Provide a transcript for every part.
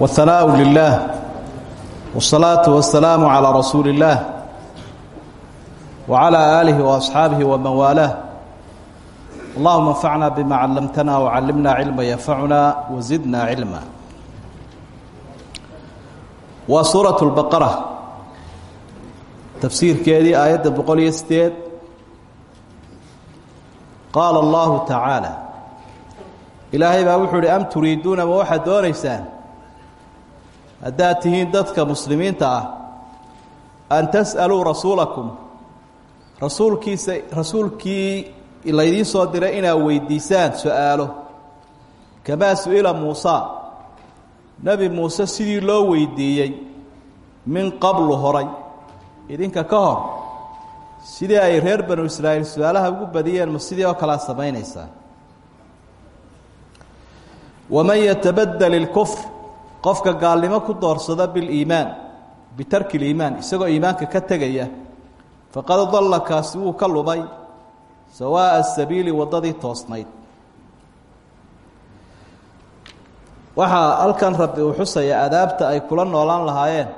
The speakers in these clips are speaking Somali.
والثناء لله والصلاة والسلام على رسول الله وعلى آله وأصحابه ومن والاه اللهم انفعنا بما علمتنا وعلمنا علما ينفعنا وزدنا علما waa suuraة البaqرة tafsiirkeedii aayadda boqol iyo sideed qaala اllahu tacaalى ilaahay baa wuxuu uhi am turiiduuna ma waxaad doonaysaan haddaad tihiin dadka muslimiinta ah an tas'aluu rasuulakum. Rasuulkiisa rasuulkii laydiin soo diray inaad weydiisaan su'aalo. Kamaa su'ila muusa. Nebi muuse sidii loo weydiiyey min qablu horay. Idinka ka hor sidii ay reer banu israa'iil su'aalaha ugu badiyeen ma sidii oo kalea samaynaysaa waman yatabadel ilkufr qofka gaalnimo ku doorsada biliimaan bitarki liimaan isagoo iimaanka ka tegaya faqad dalla kaasi wuu ka lumay sawaa'a sabiili waddadii toosnayd. Waxaa halkan rabbi uu xusaya adaabta ay kula noolaan lahaayeen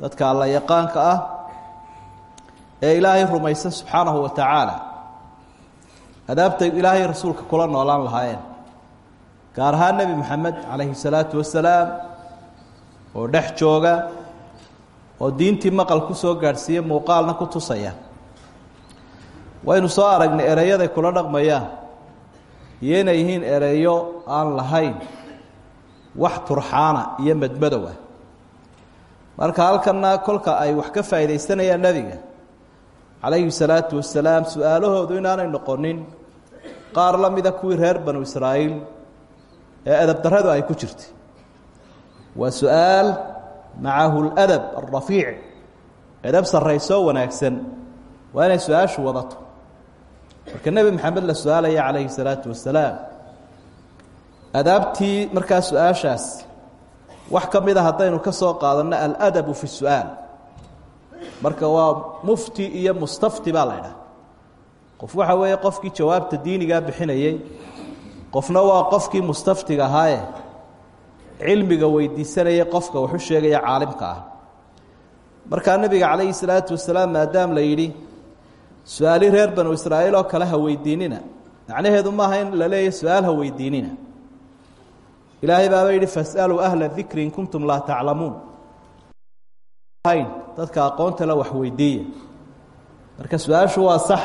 dadka alla yaqaanka ah ee ilaahay rumaysan subxaanahu wa tacaala. Adaabtay ilaahay rasuulka kula noolaan lahaayeen gaar ahaan nebi moxamed calayhi salaatu wasalaam oo dhex jooga oo diintii maqal ku soo gaadhsiiye muuqaalna ku tusaya. Waynu soo aragnay ereyaday kula dhaqmayaan iyo yihiin ereyo aan lahayn wax turxaana iyo madmadow ah. Marka halkana kolka ay wax ka faa'iidaysanayaan nebiga calayhi salaatu wasalaam su'aalahoodu inaanay noqonin qaar la mida kuwii reer banu israa'iil ee edab darradu ay ku jirtay. Waa su'aal macahu ladab alrafiic edab sarraysoo wanaagsan. Waa inay su'aashu wadato. Marka nebi maxamed la su'aalaya calayhi salaatu wasalaam adaabtii markaa wax ka mid a haddaynu ka soo qaadanno aladabu fi su'aal. Marka waa mufti iyo mustafti baa la qof waxa weeye qofkii jawaabta diinigaa bixinayey qofna waa qofkii mustaftiga ahaaye cilmiga weydiisanayay qofka waxu sheegaya caalimka ah. Markaa nebiga calayhi salaatu wasalaam maadaam la yidhi su'aali reer banu israa'iil oo kale ha weydiinina. Macnaheedu maaha in la leeyahy su'aal ha weydiinina. Ilaahay baaba yidhi fasaluu ahla dikri in kuntum laa taclamuun dadka aqoonta le wax weydiiya marka su'aashu waa sax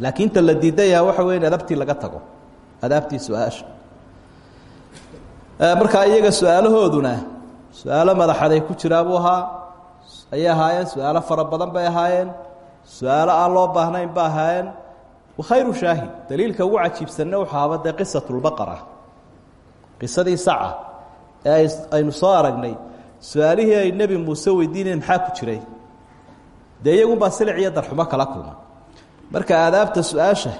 laakiin ta la diidayaa waxa weya in adabtii laga tago adaabtii su'aasha. Markaa iyaga su'aalahooduna ku jiraabuu ahaa. Ayay ahaayeen su'aalo bay ahaayeen. Su'aalo aan loo baahnayn ba ahaayeen. Wakhayru shaahid. Daliilka ugu cajiibsanne wuxuu ahaba dee qisatulbaqara qisadii saca ee aynu soo aragnay. Su'aalihii ay nebi muuse weydiinayeen maxaa ku jiray? Dee iyagunbaa silic iyo kala kulma. Marka aadaabta su'aasha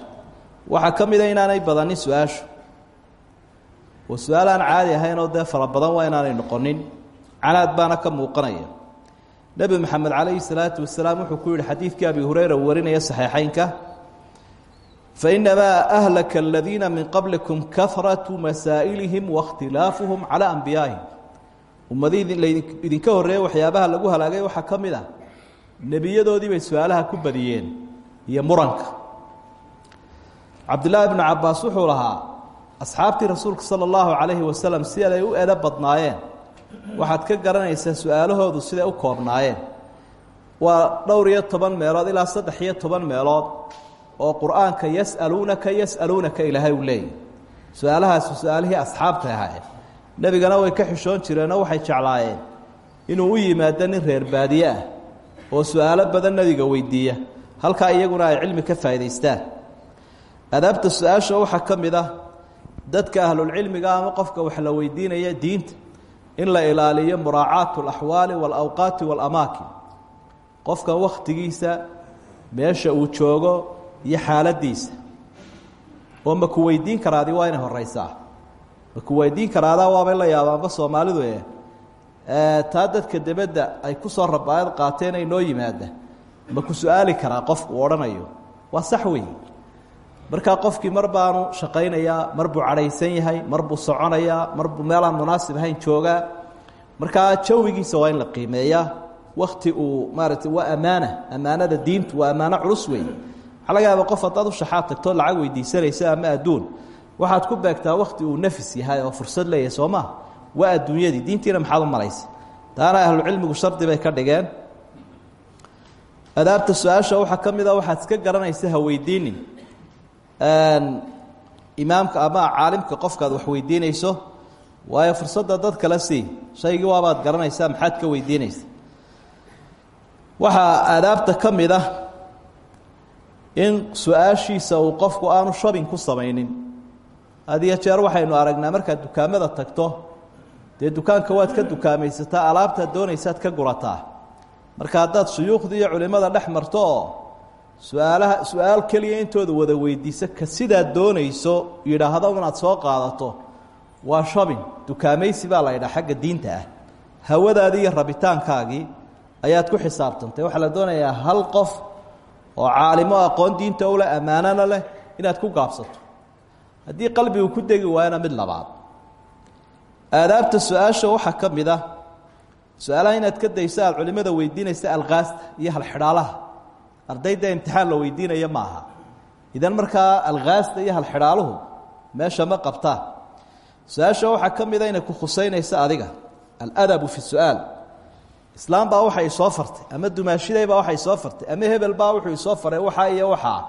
waxaa ka mida inaanay badanin su'aashu. Oo su'aal caadi ahayn oo dee fara badan waa inaanay noqonin. Canaad baana ka muuqanaya. Nebi moxamed calayhi salaatu wasalaam wuxuu ku yihi xadiidkii abi hureyra warinaya saxiixeynka fainamaa ahlaka aladiina min qablikum kahratu masaa'ilihim waاkhtilaafuhum calaa anbiyaa'ihim. Ummadihii idinka horreeye waxyaabaha lagu halaagay waxaa ka mid ah nebiyadoodii bay su'aalaha ku badiyeen iyo muranka cabdillaahi bnu cabaas wuxuu lahaa asxaabtii rasuulka sala allahu calayhi wasalam siday u edo badnaayeen. Waxaad ka garanaysaa su'aalahoodu siday u koobnaayeen. Waa dhowr iyo toban meelood ilaa saddex iyo toban meelood oo qur'aanka yas'aluunaka yas'aluunaka ilaahay uu leeyahy su'aalahaasi su'aalihii asxaabtay ahaayeen. Nebigana way ka xishoon jireenoo waxay jeclaayeen inuu u yimaado nin reer baadiye ah oo su'aalo badan nebiga weydiiya halkaa iyaguna ay cilmi ka faa'idaystaan adaabta su'aasha waxaa ka mid ah ama qofka wax la weydiinaya diinta in la ilaaliyo muraacaatu alaxwaali waalawqaati waalamaakin qofkan wakhtigiisa meesha uu joogo iyo xaaladiisa. Oo ma ku weydiin karaadi waa inay horeysaa? Ma ku weydiin karaadaa waabay la yaabaanba soomaalidu e taa dadka debedda ay ku soo rabaayad qaateen ay noo yimaada ma ku su'aali karaa qofku odhanayo? Waa sax markaa qofkii mar baanu shaqaynayaa mar buu cadhaysan yahay mar buu soconayaa mar buu meelaan munaasib ahayn joogaa. Markaa jawigiisa waa in la qiimeeyaa. Wakti uu maaragtay waa ammaana ammaanada diintu waa ammaano culus weeye waxaa laga yaaba qof haddaad u shaxaad tagtoo lacag weydiisanaysa ama adduun waxaad ku beegtaa wakti uu nafis yahay oo fursad leeyahay soo maa waa adduunyadii. Diintiina maxaad u malaysa taana ahlucilmigu shardi bay ka dhigeen. Adaabta su'aasha waxaa ka mid a waxaad iska garanaysa ha weydiinin imaamka ama caalimka qofkaad wax weydiinayso waayo fursadda dad kala sii shaygii waabaad garanaysaa maxaad ka weydiinaysa waxaa aadaabta ka mid ah in su'aashiisa uu qofku aanu shabin ku samaynin. Had iyo jeer waxaynu aragnaa markaad dukaamada tagto dee dukaanka waad ka dukaamaysataa alaabtaad doonaysaad ka gurataa marka haddaad shuyuukhda iyo culimmada dhex marto oo su'aalaha su'aal keliya intooda wada weydiisa ka sidaad doonayso yidhaahdo inaad soo qaadato waa shabin dukaamaysi baa la ydhaha xagga diinta ah. Hawadaadii iyo rabitaankaagii ayaad ku xisaabtantay. Waxaa la doonayaa hal qof oo caalimo aqoon diinta u leh ammaanana leh inaad ku gaabsato. Haddii qalbigu ku degi waayana mid labaad. Aadaabta su'aasha waxaa ka mid ah su'aalaha inaad ka dayso aad culimmada weydiinaysa alkaasta iyo halxidhaalaha ardayda imtixaan la weydiinaya ma aha idan markaa alkaasta iyo halxidhaaluhu meesha ma qabtaan su'aasha waxaa ka mida inay ku khusaynayso adiga aladabu fi su'aal. Islaam baa waxay soo fartay ama dumaashiday baa waxay soo fartay ama hebel baa wuxuu isoo faray waxaa iyo waxaa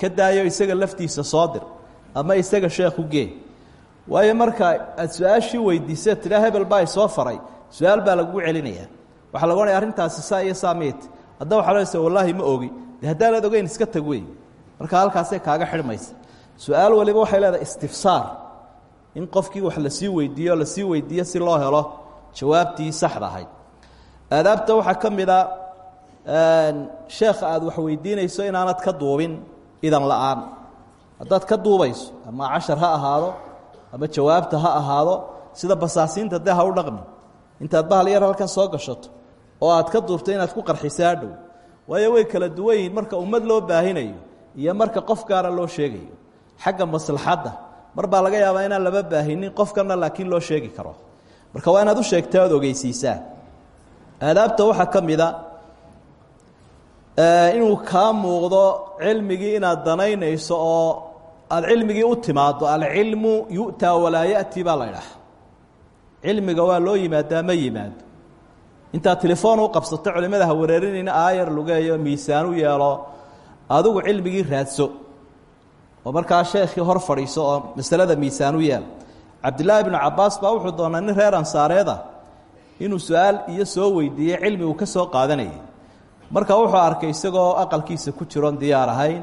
ka daayo isaga laftiisa soo dir ama isaga sheekhu gee. Waayo marka aad su'aashii hebel baa isoo faray su'aal baa lagugu celinayaa waxaa lagu arrintaasi saa iyo saa miyt hadda waxaa lesa wallaahi ma ogi haddaanaad ogeyn iska tag wey marka halkaasay kaaga xidhmaysa. Su'aal waliba waxay leedahay istifsaar. In qofkii wax la sii weydiiyo o la sii weydiiyo si loo helo jawaabtii saxda ahayd. Aadaabta waxaa ka mid a sheekha aada wax weydiinayso inaanad ka duubin idan la'aan haddaad ka duubayso ama cashar ha ahaado ama jawaabta ha ahaado sida basaasiinta dee ha u dhaqmi. Intaad bahal yar halkan soo gashato oo aad ka duubto inaad ku qarxiso hadhow waayo way kala duwan yihiin marka ummad loo baahinayo iyo marka qof gaara loo sheegayo. Xagga maslaxadda mar laga yaabaa inaan laba baahinin qofkana laakiin loo sheegi karo. Marka waa inaad u sheegta oad ogeysiisaa. Aadaabta waxaa ka mida inuu kaa muuqdo cilmigii inaad danaynayso oo aada cilmigii u timaado alcilmu yu'taa walaa ya'ti baa la ydhaha cilmiga waa loo yimaadaa ma yimaado intaad telefoon u qabsato culimmada ha aayar lugeeyo miisaan u yeelo adigu cilmigii raadso. Oo markaa sheekhii hor fadhiiso oo masalada miisaan u yeel. Cabdillaahi bnu cabaas baa wuxuu doonaa nin reer ansaareeda inuu su'aal iyo soo weydiiyey cilmi uu ka soo qaadanayay. Marka wuxuu arkay isagoo aqalkiisa ku jiroon diyaar ahayn.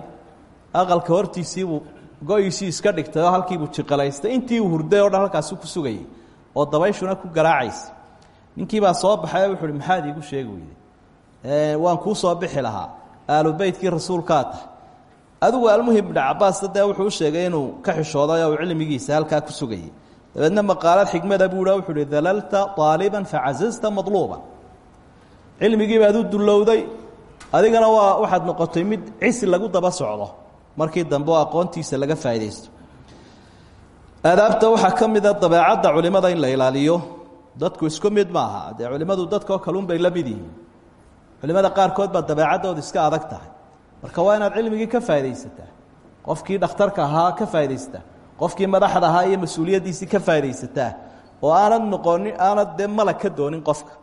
Aqalka hortiisiibuu go-iisii iska dhigtay oo halkiibuu jiqalaystay. Intii uu hurday o dhan halkaasi ku sugayay oo dabayshuna ku garaacaysa ninkiibaa soo baxay wuxu uhi maxaad iigu sheegi weyday? Waan kuu soo bixi lahaa aalu beytkii rasuulkaa tahay adigu almuhim ibnu cabaas dee wuxuu u sheegay inuu ka xishooday oo uu cilmigiisa halkaa ku sugayay. Dabeedna maqaalad xikmada buu wuxuu uhi dalalta aaliban facazazta madluuban cilmigii baad u dullowday adigana waa waxaad noqotay mid cisi lagu daba socdo markii dambe oo aqoontiisa laga faaidaysto. Aadaabta waxaa ka mida dabeecadda culimada in la ilaaliyo dadku isku mid maaha. Dee culimmadu dadkao kalun bay la mid yihiin. Culimada qaarkood baa dabeecaddooda iska adag tahay. Marka waa inaad cilmigii ka faa'idaysataa qofkii dhakhtarka ahaa ka faa'idaysataa qofkii madaxda ahaa iyo mas'uuliyaddiisii ka faa'idaysataa oo aanad noqonin aanad dee malag ka doonin qofka.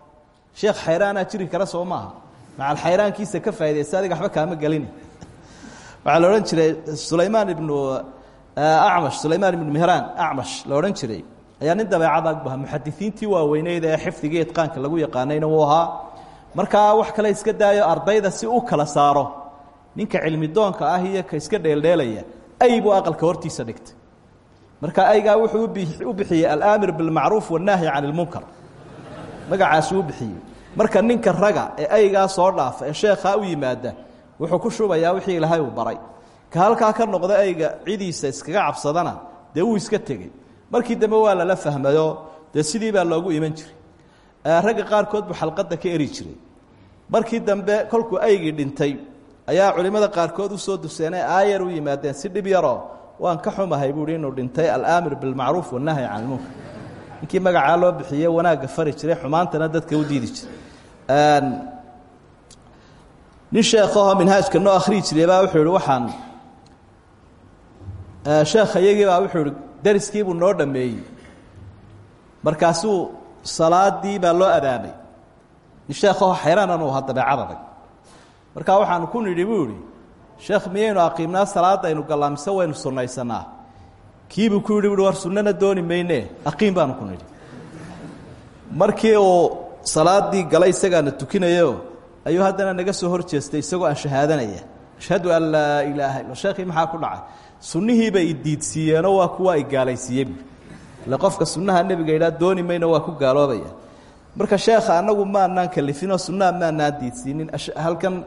Sheekh xayraanaa jiri kara soo maaha. Macal xayraankiisa ka faa'idaysta adiga waxba kaama gelini. Waxaa la odhan jiray sulaymaan ibnu acmash sulaymaan ibnu mehraan acmash la odhan jiray ayaa nin dabeecada agbaha muxadisiintii waaweyneyd ee xifdigii idqaanka lagu yaqaanayna wuu ahaa. Markaa wax kale iska daayo ardayda si u kala saaro. Ninka cilmi doonka ah iyo ka iska dheeldheelaya ay aqalka hortiisa dhigtay. Marka aygaa wuxuu u bixiyey alaamir bilmacruuf wannaahi can ilmunkar magacaasuu u bixiyey. Marka ninka raga ee aygaa soo dhaafa ee sheekhaa u yimaada wuxuu ku shubayaa wixii ilaahay uu baray. Ka halkaa ka noqda ayga cidiisa iskaga cabsadana dee iska tegey markii dambe waa lala fahmayo dee sidii baa loogu iman jiray. Ragga qaarkood buu xalqadda ka eri jiray. Markii dambe kolkuu aygii dhintay ayaa culimmada qaarkood u soo duseenay aayar u yimaadeen si dhib yaroo waan ka xumahay buuhi inuu dhintay alaamir bilmacruuf wanahyi can ilmunkar ninkii magacaa loo bixiye wanaagga fari jiray xumaantana dadka u diidi jiray. Nin sheekahoo minhaajka noo akhriyi jiray baa wuxuu ihi waxaan sheekha iyagii baa wuxuu ihi dariskiibuu noo dhameeyey markaasuu salaadii baa loo adaamay nin sheekahoo xayraanan u ahaa dabeecad adag. Markaa waxaanu ku nidhi buu ihi sheekh miyaynu aqiimnaa salaadda aynu gallaa mise waynu sunnaysanaa kiibuu ku yidhi buui sunnana dooni mayne aqiim baanu ku nidhi. Markii uu salaaddii galay isagaana tukinayo ayuu haddana naga soo hor jeestay isagoo aan shahaadanaya ashhadu an laa ilaaha illa sheekhii maxaa ku dhacay sunnihiibay idiidsiiyeenoo waa kuwa ay gaalaysiiyey buui ile qofka sunnaha nebiga yidhaha dooni mayno waa ku gaaloobaya. Marka sheekha annagu maanaan kalifinoo sunnaha maanaan diidsiinin. Halkan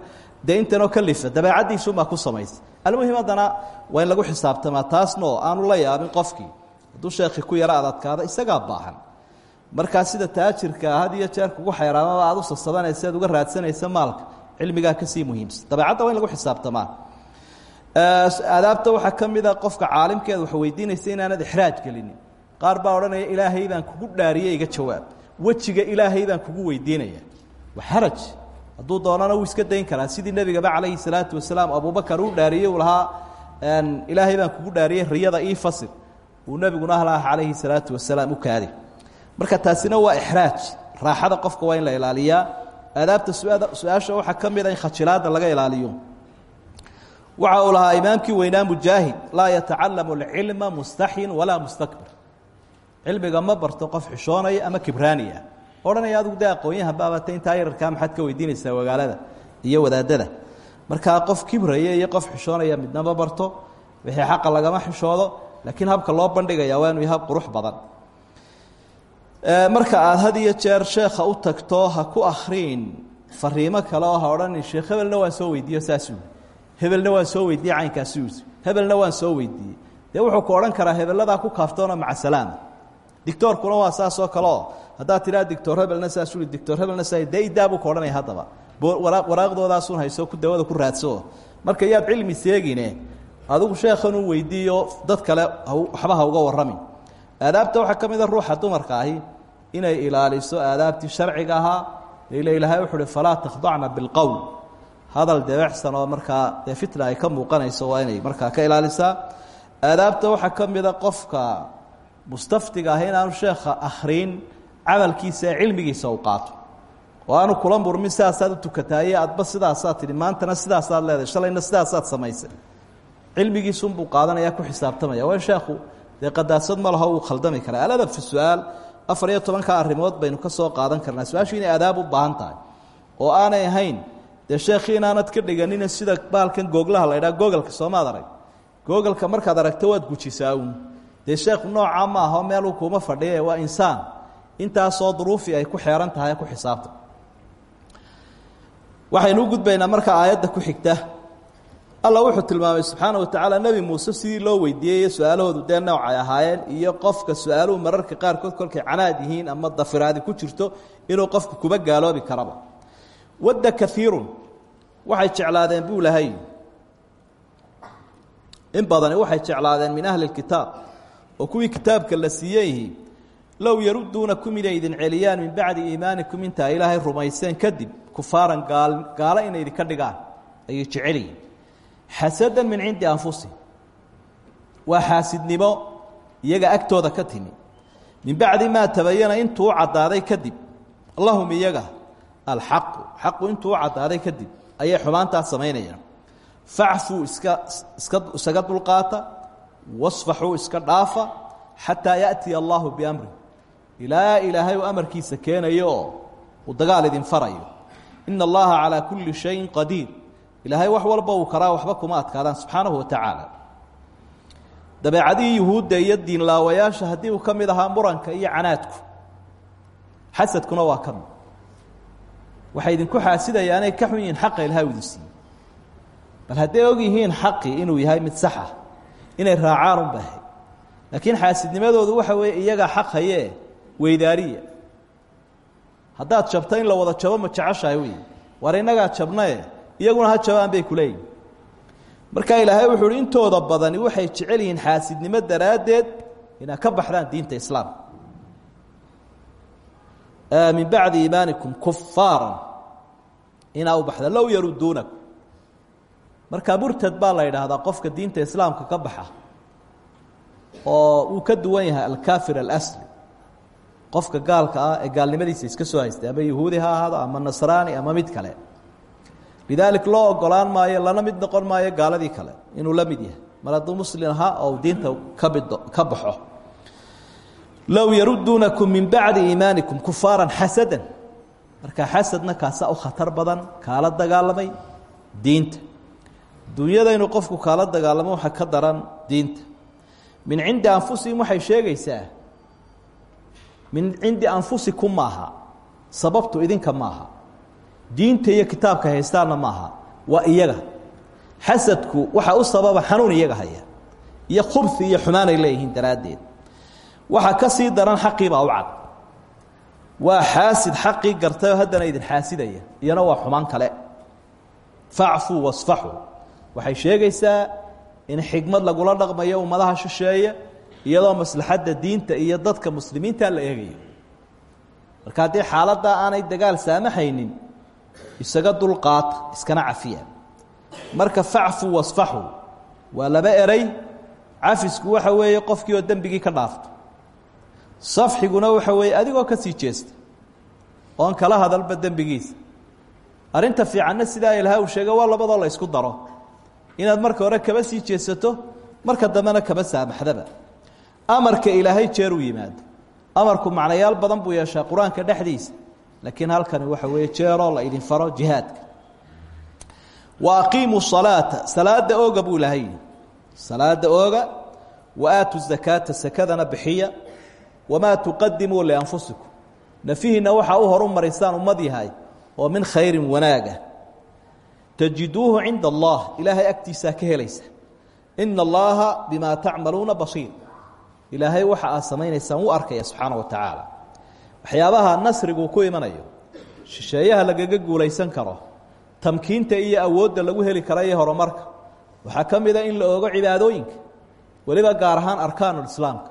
dee intanoo kalifa dabeecaddiisuunbaa ku samaysa. Almuhim waa in lagu xisaabtamaa taasnoo aanu la yaabin qofkii. Hadduu sheekhii ku yaro adadkaada isagaa baahan. Markaa sida taajirka had iyo jeer kugu xayraamaba aad u sasabanaysa uga raadsanaysa maalka cilmigaa ka sii muhiimsan. Dabeecadda waa in lagu xisaabtamaa adaabta waxaa ka qofka caalimkeeda wax weydiinaysa inaanad ixraaj gelinin. Qaar baa odhanaya ilaahay baan kugu dhaariye iga jawaab. Wejiga ilaahay baan kugu weydiinaya. Waa xaraj. Hadduu doonana wuu iska dayn karaa. Sidii nebigaba calayhi salaatu wasalaam abubakar uu dhaariyey uu lahaa ilaahay baan kugu dhaariyey riyada ii fasir. Uu nebiguna halaah calayhi salaatu wasalaam u kaadi. Marka taasina waa ixraaj. Raaxada qofka waa in la ilaaliyaa. Aadaabta su'aasha waxaa ka mida in khajilaada laga ilaaliyo waxa uu lahaa imaamkii weynaa mujaahid laa yatacalamu alcilma mustaxyin walaa mustakbir. Cilmiga ma barto qof xishoonaya ama kibraaniya. Odhanaya adigu dee aqoonyahan baabata intaa yararkaa maxaad ka weydiinaysaa magaalada iyo wadaadada. Markaa qof kibraya iyo qof xishoonaya midnama barto wixii xaqa lagama xishoodo laakiin habka loo bandhigaya waa inuu hab qurux badan. Marka aad had iyo jeer sheekha u tagto ha ku akhriin fariimo kale oo ha odhanin sheekh hebelna waan soo weydiiyo saasuu hebelna waan soo weydiiye caynkaasius hebelna waan soo weydiiyey. Dee wuxuu ku karaa hebeladaa ku kaaftoona maca salaama dictoorkuna waa saasoo kale oo haddaad dictor hebelna saasui dictor hebelna saa dee idaabuu ka odhanaya haddaba. Waraaqdoodaasun hayso ku dawada ku raadso. Marka yaad cilmi seegine adigu sheekhan weydiiyo dad kale waxba uga warramin aadaabta waxaa ka mida ruuxa dumarka ahi inay ilaaliso aadaabtii sharciga ahaa ila ilaahay wuxu uhi falaa takhdacna bilqowl hadal debeecsan oo markaa dee fitna ay ka muuqanayso waa inay markaa ka ilaalisaa. Aadaabta waxaa ka mida qofka mustaftiga ah inaanu sheekha akhriin camalkiisa ee cilmigiisa u qaato. Oo aanu kula murmin sidaasaad u tukataaye adba sidaasaad tidhi maantana sidaasaad leedahay shalayna sidaasaad samaysay. Cilmigiisunbuu qaadanaya ku xisaabtamaya. Waa sheekhu dee qadaasad ma laho uu khaldami karaa. Aladab fi su'aal afar iyo tobanka arrimood baynu ka soo qaadan karnaa. Su'aashu inay aadaab u baahan tahay. Oo aanay ahayn dee sheekhii inaanad ka dhiganina sida baalkan googlaha la ydhaha googalka soomaad arag googalka markaad aragto waad gujisaa uun dee sheekhu noocaa ma aho meeluu kuuma fadhiye waa insaan. Intaasoo duruufi ay ku xeeran tahay ku xisaabta. Waxaynu u gudbaynaa marka aayadda ku xigta. Alla wuxuu tilmaamay subxaana wa tacaala nebi muuse sidii loo weydiiyey su'aalahoodu dee noocay ahaayeen iyo qofka su'aaluhu mararka qaarkood kolkay canaad yihiin ama dafiraadi ku jirto inuu qofku kuba gaaloobi karaba wadda kaiirun waxay jeclaadeen buu lahay. In badani waxay jeclaadeen min ahli kitaab oo kuwii kitaabka la siiyeyihi low yaruduunakum inay idin celiyaan min bacdi iimaanikum intaa ilaahay rumayseen kadib kufaaran gaalo inay idinka dhigaan ayay jecelyihin xasadan min cindi anfusihim waa xaasidnimo iyaga agtooda ka timi. Min bacdi maa tabayana intuu u kadib lahum iyaga alxaqu xaqu intuu caddaaday kadib ayay xumaantaas samaynayaan. Facfuu iska iska isaga dulqaata wasfaxuu iska dhaafa xataa yaأtiya allahu biamri. Ilaa ilaahay uu amarkiisa keenayo oo uu dagaal idin farayo. Ina allaha calaa kulli shayin qadiir. Ilaahay wax walba uu karaa waxba kuma adkaadaan subxaanahu wa tacaala. Dabeecadihii yuhuudda iyo diinlaawayaasha haddii uu ka mid ahaa muranka iyo canaadku xasadkuna waa ka mid waxay idinku xaasidayaanay ka xun yihiin xaqa ilahay idin siiyey bal hadday og yihiin inuu yahay mid sax ah inay raacaan un bahay laakiin xaasidnimadoodu waxa weeye iyagaa xaq hayee weydaariya. Haddaad jabto in la wada jabo ma jeceshahay wey war innagaa jabnae iyaguna ha jabaan bay ku leeyihiin marka ilaahay wuxuu uhi intooda badani waxay jecel yihiin xaasidnimo daraaddeed inaad ka baxdaan diinta islaamka min bacdi iimaanikum kufaaran inaa u baxda low yaruduunakum marka murtad baa la yidhaahdaa qofka diinta islaamka ka baxa oo uu ka duwan yahay alkaafir alasli qofka gaalka ah ee gaalnimadiisa iska soo haystay ama yahuudi ha ahaado ama nasraani ama mid kale lidaalik loo ogolaan maayo lana mid noqon maayo gaaladii kale inuu la mid yahay mar hadduu muslim ahaa oo diinta ka mid ka baxo low yaruduunakum min bacdi iimaanikum kufaaran xasadan marka xasadna kaasaa u khatar badan kaala dagaalamay diinta dunyada inuu qofku kaala dagaalamo waxa ka daran diinta min cindi anfusihim waxay sheegaysaa min cindi anfusikum maaha sababtu idinka maaha diinta iyo kitaabka haystaanna maaha waa iyaga xasadku waxa u sababa xanuun iyaga haya iyo khubsi iyo xumaanay leeyihiin daraaddeed waxaa ka sii daran xaqiibaa u cad. Waa xaasid xaqii gartay oo haddana idin xaasidaya. Iyana waa xumaan kale. Facfuu wasfaxuu waxay sheegaysaa in xigmad lagula dhaqmayo ummadaha shisheeye iyadoo maslaxadda diinta iyo dadka muslimiinta la eegayo. Marka haddii xaaladdaa aanay dagaal saamaxaynin isaga dulqaata iskana cafiya. Marka facfuu wasfaxuu waa laba eray. Cafisku waxa weeye qofkii oo dembigii ka dhaafto safxiguna waxa weeye adigoo ka sii jeesta oon kala hadalba dembigiisa arrinta fiicanna sidaa ilaha uu sheegay waa labadoo la ysku daro. Inaad marka hore kaba sii jeesato marka dambena kaba saamaxdaba. Amarka ilaahay jeer uu yimaado. Amarku macnayaal badan buu yeeshaa qur'aanka dhexdiisa. Laakiin halkani waxa weeye jeeroo la idin faro jihaadka. Wa aqiimuu salaata salaada ooga buu ilaahay yidhi. Salaada ooga wa aatu zakaata sakadana bixiya wamaa tuqadimuu lianfusikum nafihiinna waxaa u horu maraysaan ummad yahay oo min khayrin wanaaga tajiduuhu cinda allah ilaahay agtiisaa ka helaysa ina allaha bimaa tacmaluuna basiir ilaahay waxa aad samaynaysaan wuu arkaya subxaana wa tacaala waxyaabaha nasrigu ku imanayo shisheeyaha lagaga guulaysan karo tamkiinta iyo awoodda lagu heli kara iyo horumarka waxaa ka mida in la oogo cibaadooyinka weliba gaar ahaan arkaanulislaamka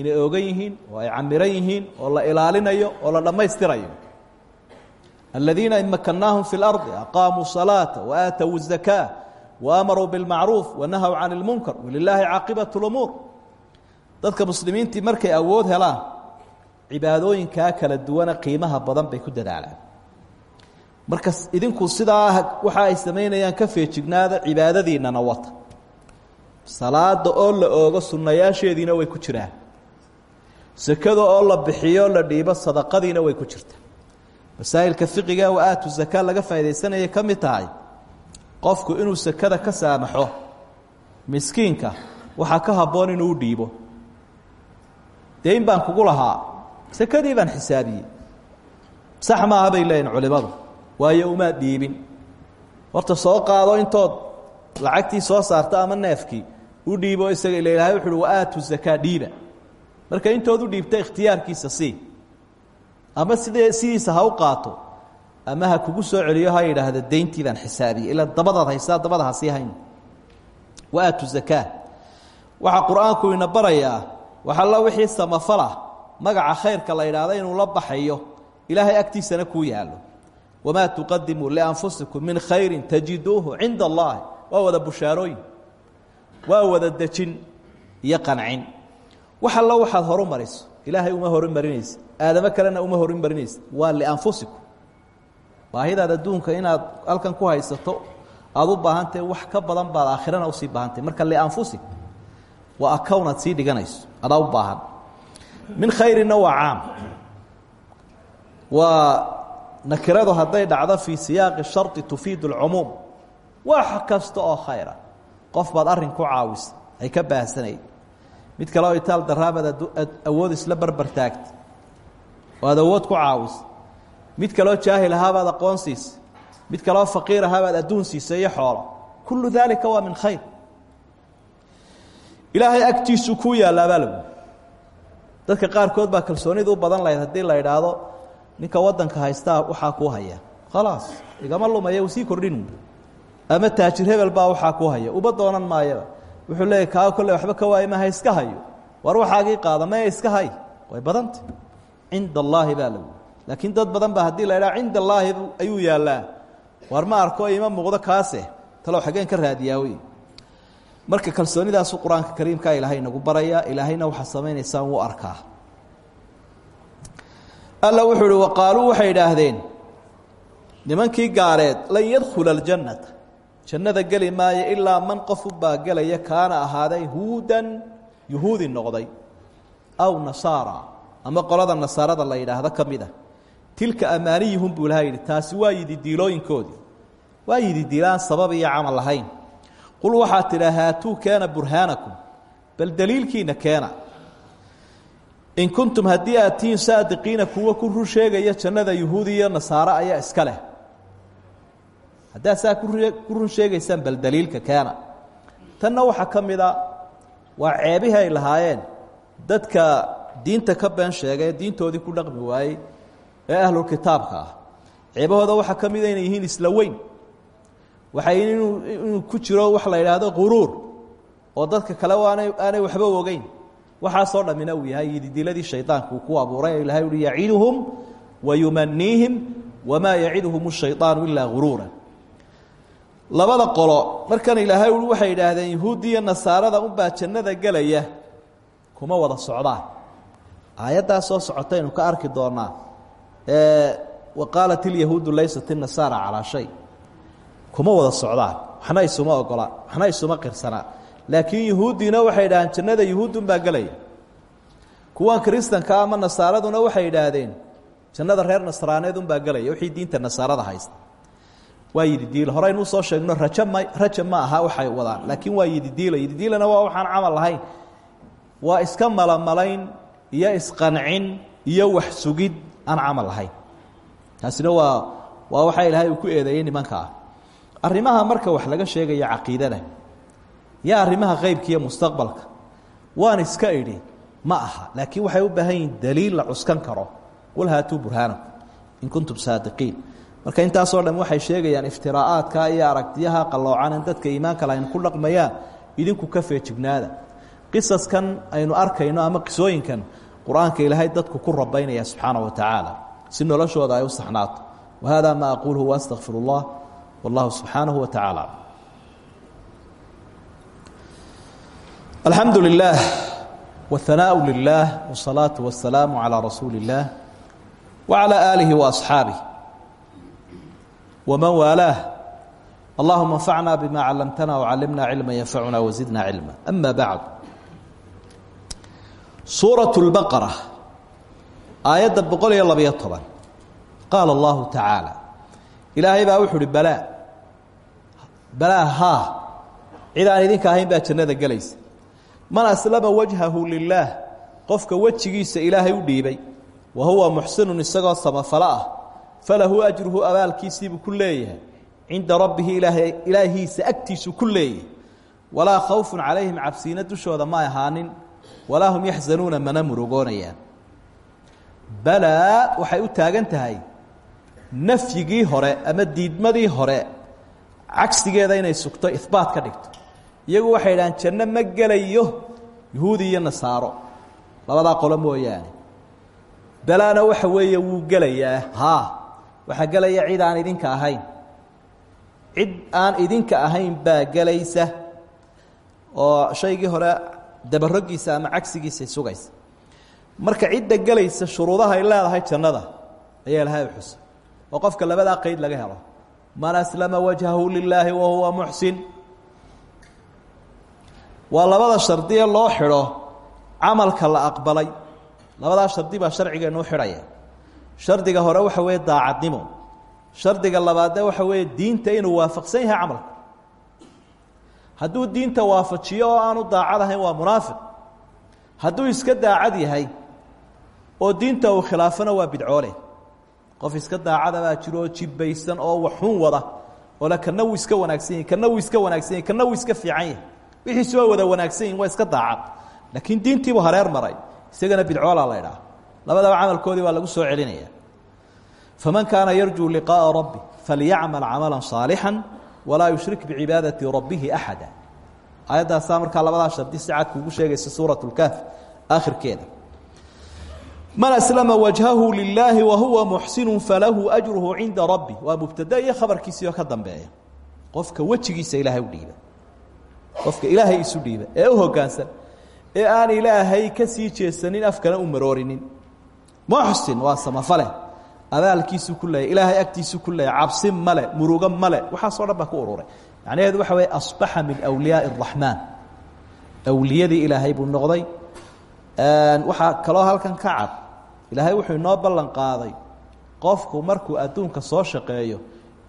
inay oogan yihiin oo ay camiran yihiin oo la ilaalinayo oo la dhammaystirayo aladiina in makannaahum fi اlardi aqaamuu salaata waaatow الzakaa waamaruu biاlmacruuf wanahaw can اlmunkar walilaahi caaqibaة اlumuur dadka muslimiintii markay awood helaan cibaadooyinkaa kala duwana qiimaha badan bay ku dadaalaan marka idinku sidaa waxa ay samaynayaan ka feejignaada cibaadadiinana wata salaada oo la oogo sunnayaasheediina way ku jiraan sakada oo la bixiyo la dhiibo sadaqadiina way ku jirtaa masaa'ilka fiqiga wa aatu zakaa laga faaidaysanayay ka mid tahay qofku inuu sakada ka saamaxo miskiinka waxaa ka habboon inuu u dhiibo. Deyn baan kugu lahaa sakadii baan xisaabiyey. Sax maaha bay leeyihiin culimadu waayo umaad dhiibin. Horta soo qaado intood lacagtii soo saarta ama neefkii u dhiibo isaga ila ilahay wuxu uhi wa aatu zakaa dhiiba marka intood u dhiibta ikhtiyaarkiisa sii ama sidee sidiisa ha u qaato ama ha kugu soo celiyo ha yidhaahda deyntii baan ilaa dabadaad haysaa dabada ha sii hayn wa aatu zakaa waxaa qur'aanku ina barayaa waxalla wixii samafalah magaca khayrka la yidhaahda inuu la baxayo ilaahay agtiisana kuu yaallo. Wamaa tuqadimuu lianfusikum min khayrin tajiduuhu cinda allahi waa wada bushaarooyin waa wada dejin iyo wax allo waxaad horu mariso ilaahay uma horu marinaysa aadamo kalena uma horu marinaysa waa lianfusikum baahidaad adduunka inaad halkan ku haysato aada u baahantahe wax ka badan baad aakhirana u sii baahantahy marka lianfusik waa akownaad sii dhiganayso. Adaa u baahan. Min khayrinna waa caam. Waa nakiradu hadday dhacdo fii siyaaqi shardi tufiidu اlcumuum wax kasta oo khayra. Qof baad arrin ku caawisa. Ay ka baahsanayd mid kale oo itaal daraabaad awood isla barbar taagta. Oo aad awood ku caawisa mid kaleoo jaahil ahaabaad aqoon siisa mid kaleoo faqiir ahaabaad adduun siisa iyo xoolo. Kullu daalika waa min khayr. Ilaahay agtiisuu kuu yaalaabaa lagu dadka qaarkood baa kalsoonidu u badan lahayd haddii la idhaahdo ninka waddanka haystaa waxaa kuu haya. Khalaas igama lumaya uu sii kordhin ama taajir hebel baa waxaa ku haya. Uba doonan maayaba wuxuu leeyahy kaa kolle waxba ka waayo maha iska hayo. War waxaagii qaada maya iska hay? Way badanta cinda allaahi baa dad badan ba haddii la idhaha cinda allaahi ayuu yaallaa ma arko ima muuqdo kaase. Talow xageen ka raadiyaa wey marka kalsoonidaasu qur'aanka ilaahay inagu baraya ilaahayna waxaa samaynaysaan wuu arkaa. Alla wuxuu uhi waqaaluu waxay idhaahdeen nimankii gaaleed lan yadkhula aljannata jannada geli maayo ilaa man qofu baa gelaya kaana ahaaday huudan yuhuudi noqday aw nasaara ama qolada nasaarada la yidhaahdo ka mid a tilka amaaniyuhum buu ilaha yidhi taasi waa yidi diilooyinkoodii waa yidi diilaan sabab iyo camal lahayn. Qul waxaad tidhaa haatuu keena bal daliilkiina keena. In kuntum haddii aad tihiin saadiqiina kuwo ku sheegaya jannada yuhuudi iyo nasaare ayaa iska leh haddaad saa ku run sheegaysaan bal daliilka keena. Tanna waxaa ka waa ceebihii ay lahaayeen. Dadka diinta ka been sheegay diintoodii ku dhaqmi waayey ee ahlulkitaabka ah. Ceebahooda waxaa ka inay yihiin isla weyn. Waxay inuu ku jiro wax la yidhaahdo quruur oo dadka kale aanay waxba ogeyn. Waxaasoo dhammina uu yahay yididiladii shaydaanku uu ku abuuray ee ilahay uhi yaciduhum wa yumaniihim wamaa yaciduhum shaydaanu ilaa guruura labada qolo markan ilaahay ui waxay idhaahdeen yahuuddi iyo nasaarada unbaa jannada gelaya kuma wada socdaan. Aayaddaa soo socotaynu ka arki doonaa. Wa qaalat ilyahuudu laysat inasaara calaa shay. Kuma wada socdaan. Waxna isuma ogola waxna isuma qirsanaa laakiin yuhuuddiina waxay idhahdeen jannada yuhuuddunbaa gelaya. Kuwan kiristanka ama nasaaraduna waxay idhaahdeen jannada reer nasraaneedunbaa gelaya. Wixii diinta nasaarada haysta waa yididiil horeynuu soo sheegno rajo ma raja ma aha waxay wadaan. Laakiin waa yididiila yididiilana waa waxaan camal lahayn. Waa iska malamalayn iyo isqancin iyo wax sugid aan camal lahayn. Taasina waa waa waxaa ilaahay uu ku eedeeyey nimanka. Ah arrimaha marka wax laga sheegaya caqiidada iyo arrimaha qeybka iyo mustaqbalka waan iska idhi ma aha. Laakiin waxay u baahan yihiin daliil la cuskan karo. Qul haatuu burhaanakum in kuntum saadiqiin marka intaasoo dhan waxay sheegayaan iftiraa'aadka iyo aragtiyaha qalloocanan dadka iimaanka lahayn ku dhaqmayaan idinku ka feejignaada qisaskan aynu arkayno ama qisooyinkan qur-aanka ilaahay dadku ku rabaynaya subxaana wa tacaala si noloshooda ay u saxnaato wa hada ma aquluhu waastaqfir اllah wallahu subxaanahu wa tacaala alxamdu lilah wاhanaaءu lilah wالsalaaةu waالsalaamu calىa rasuuli اllah wعalى aalihi وaصxaabih waman waalaah allahuma anfacnaa bima callamtana wcalimna cilma yanfacuna wasidna cilma ama bacd suuraة اlbaqara aayadda boqol iyo labayo toban qaala allahu tacaala ilaahay baa wuxu uhi balaa balaa haa cid aan idinka ahayn baa jannada gelaysa man aslama wajhahu lilaah qofka wejigiisa ilaahay u dhiibay wa huwa muxsinun isagoo samafalo ah falahu ajruhu abaalkiisiibuu ku leeyahay. Cinda rabbihi ilaahiisa agtiisuu ku leeyahay. Walaa khawfun calayhim cabsiina dushooda ma ahaanin. Walaa hum yaxzanuuna mana murugoonayaan. Balaa waxay u taagan tahay nafyigii hore ama diidmadii hore. Cagsigeeda inay sugto ihbaat ka dhigto. Iyagu waxay idhahaan janno ma gelayo yuhuudi iyo nasaaro. Labadaa qolo mooyaane. Balaana waxa weeye wuu gelayaa. Haa waxaa gelaya cid aan idinka ahayn. Cid aan idinka ahayn baa gelaysa oo shaygii hore dabarogiisa ama cagsigiisa sugaysa. Marka cidda gelaysa shuruudaha ay leedahay jannada ayaa ilahay u xusa. Oo qofka labadaa qeyd laga helo. Man aslama wajhahu lilaahi wa huwa muxsin waa labada shardiye loo xidho camalka la aqbalay. Labadaa shardi baa sharcigeenu u shardiga hore waxa weeye daacadnimo. Shardiga labaadna waxa weeye diinta inuu waafaqsan yahay camalka. Hadduu diinta waafajiyo oo aanu daacad ahayn waa munaafiq. Hadduu iska daacad yahay oo diinta uu khilaafana waa bidcoole. Qof iska daacada baa jiro oo jibbaysan oo waxun wada ole kana wuu iska wanaagsan yahi kana wuu iska wanaagsan yahi kana wuu iska fiican yahay. Wixiisi waa wada wanaagsan yihiin waa iska daacad. Laakiin diintiibuu hareer maray isagana bidcoolaa la ydhaha labadaba camalkoodii waa lagu soo celinaya faman kaana yarjuu liqaaءa rabbi falyacmal camala صaalixا walaa yushrik bicibaadati rabbihi axada aayaddaasaa markaa labadaa shardi si cad kuugu sheegaysa suurat lkahf aakhirkeeda man aslama wajhahu lilaahi wahuwa muxsinu falahu ajruhu cinda rabbi waa mubtada iyo khabarkiisiioo ka dambeeya qofka wejigiisa ilaahay u dhiiba qofka ilaahay isu dhiiba ee u hoggaansan ee aan ilaahay ka sii jeesanin afkana u maroorinin muxsin waa samafale. Abaalkiisu ku leeya ilaahay agtiisu ku leeya cabsi male murugo male waxaasoo dhan baa ku ururay macnaheedu waxa weeye asbaxa min awliyaai اraxmaan awliyadii ilaahay buu noqday. Waxaa kaloo halkan ka cad. Ilaahay wuxuu inoo ballan qaaday qofku markuu adduunka soo shaqeeyo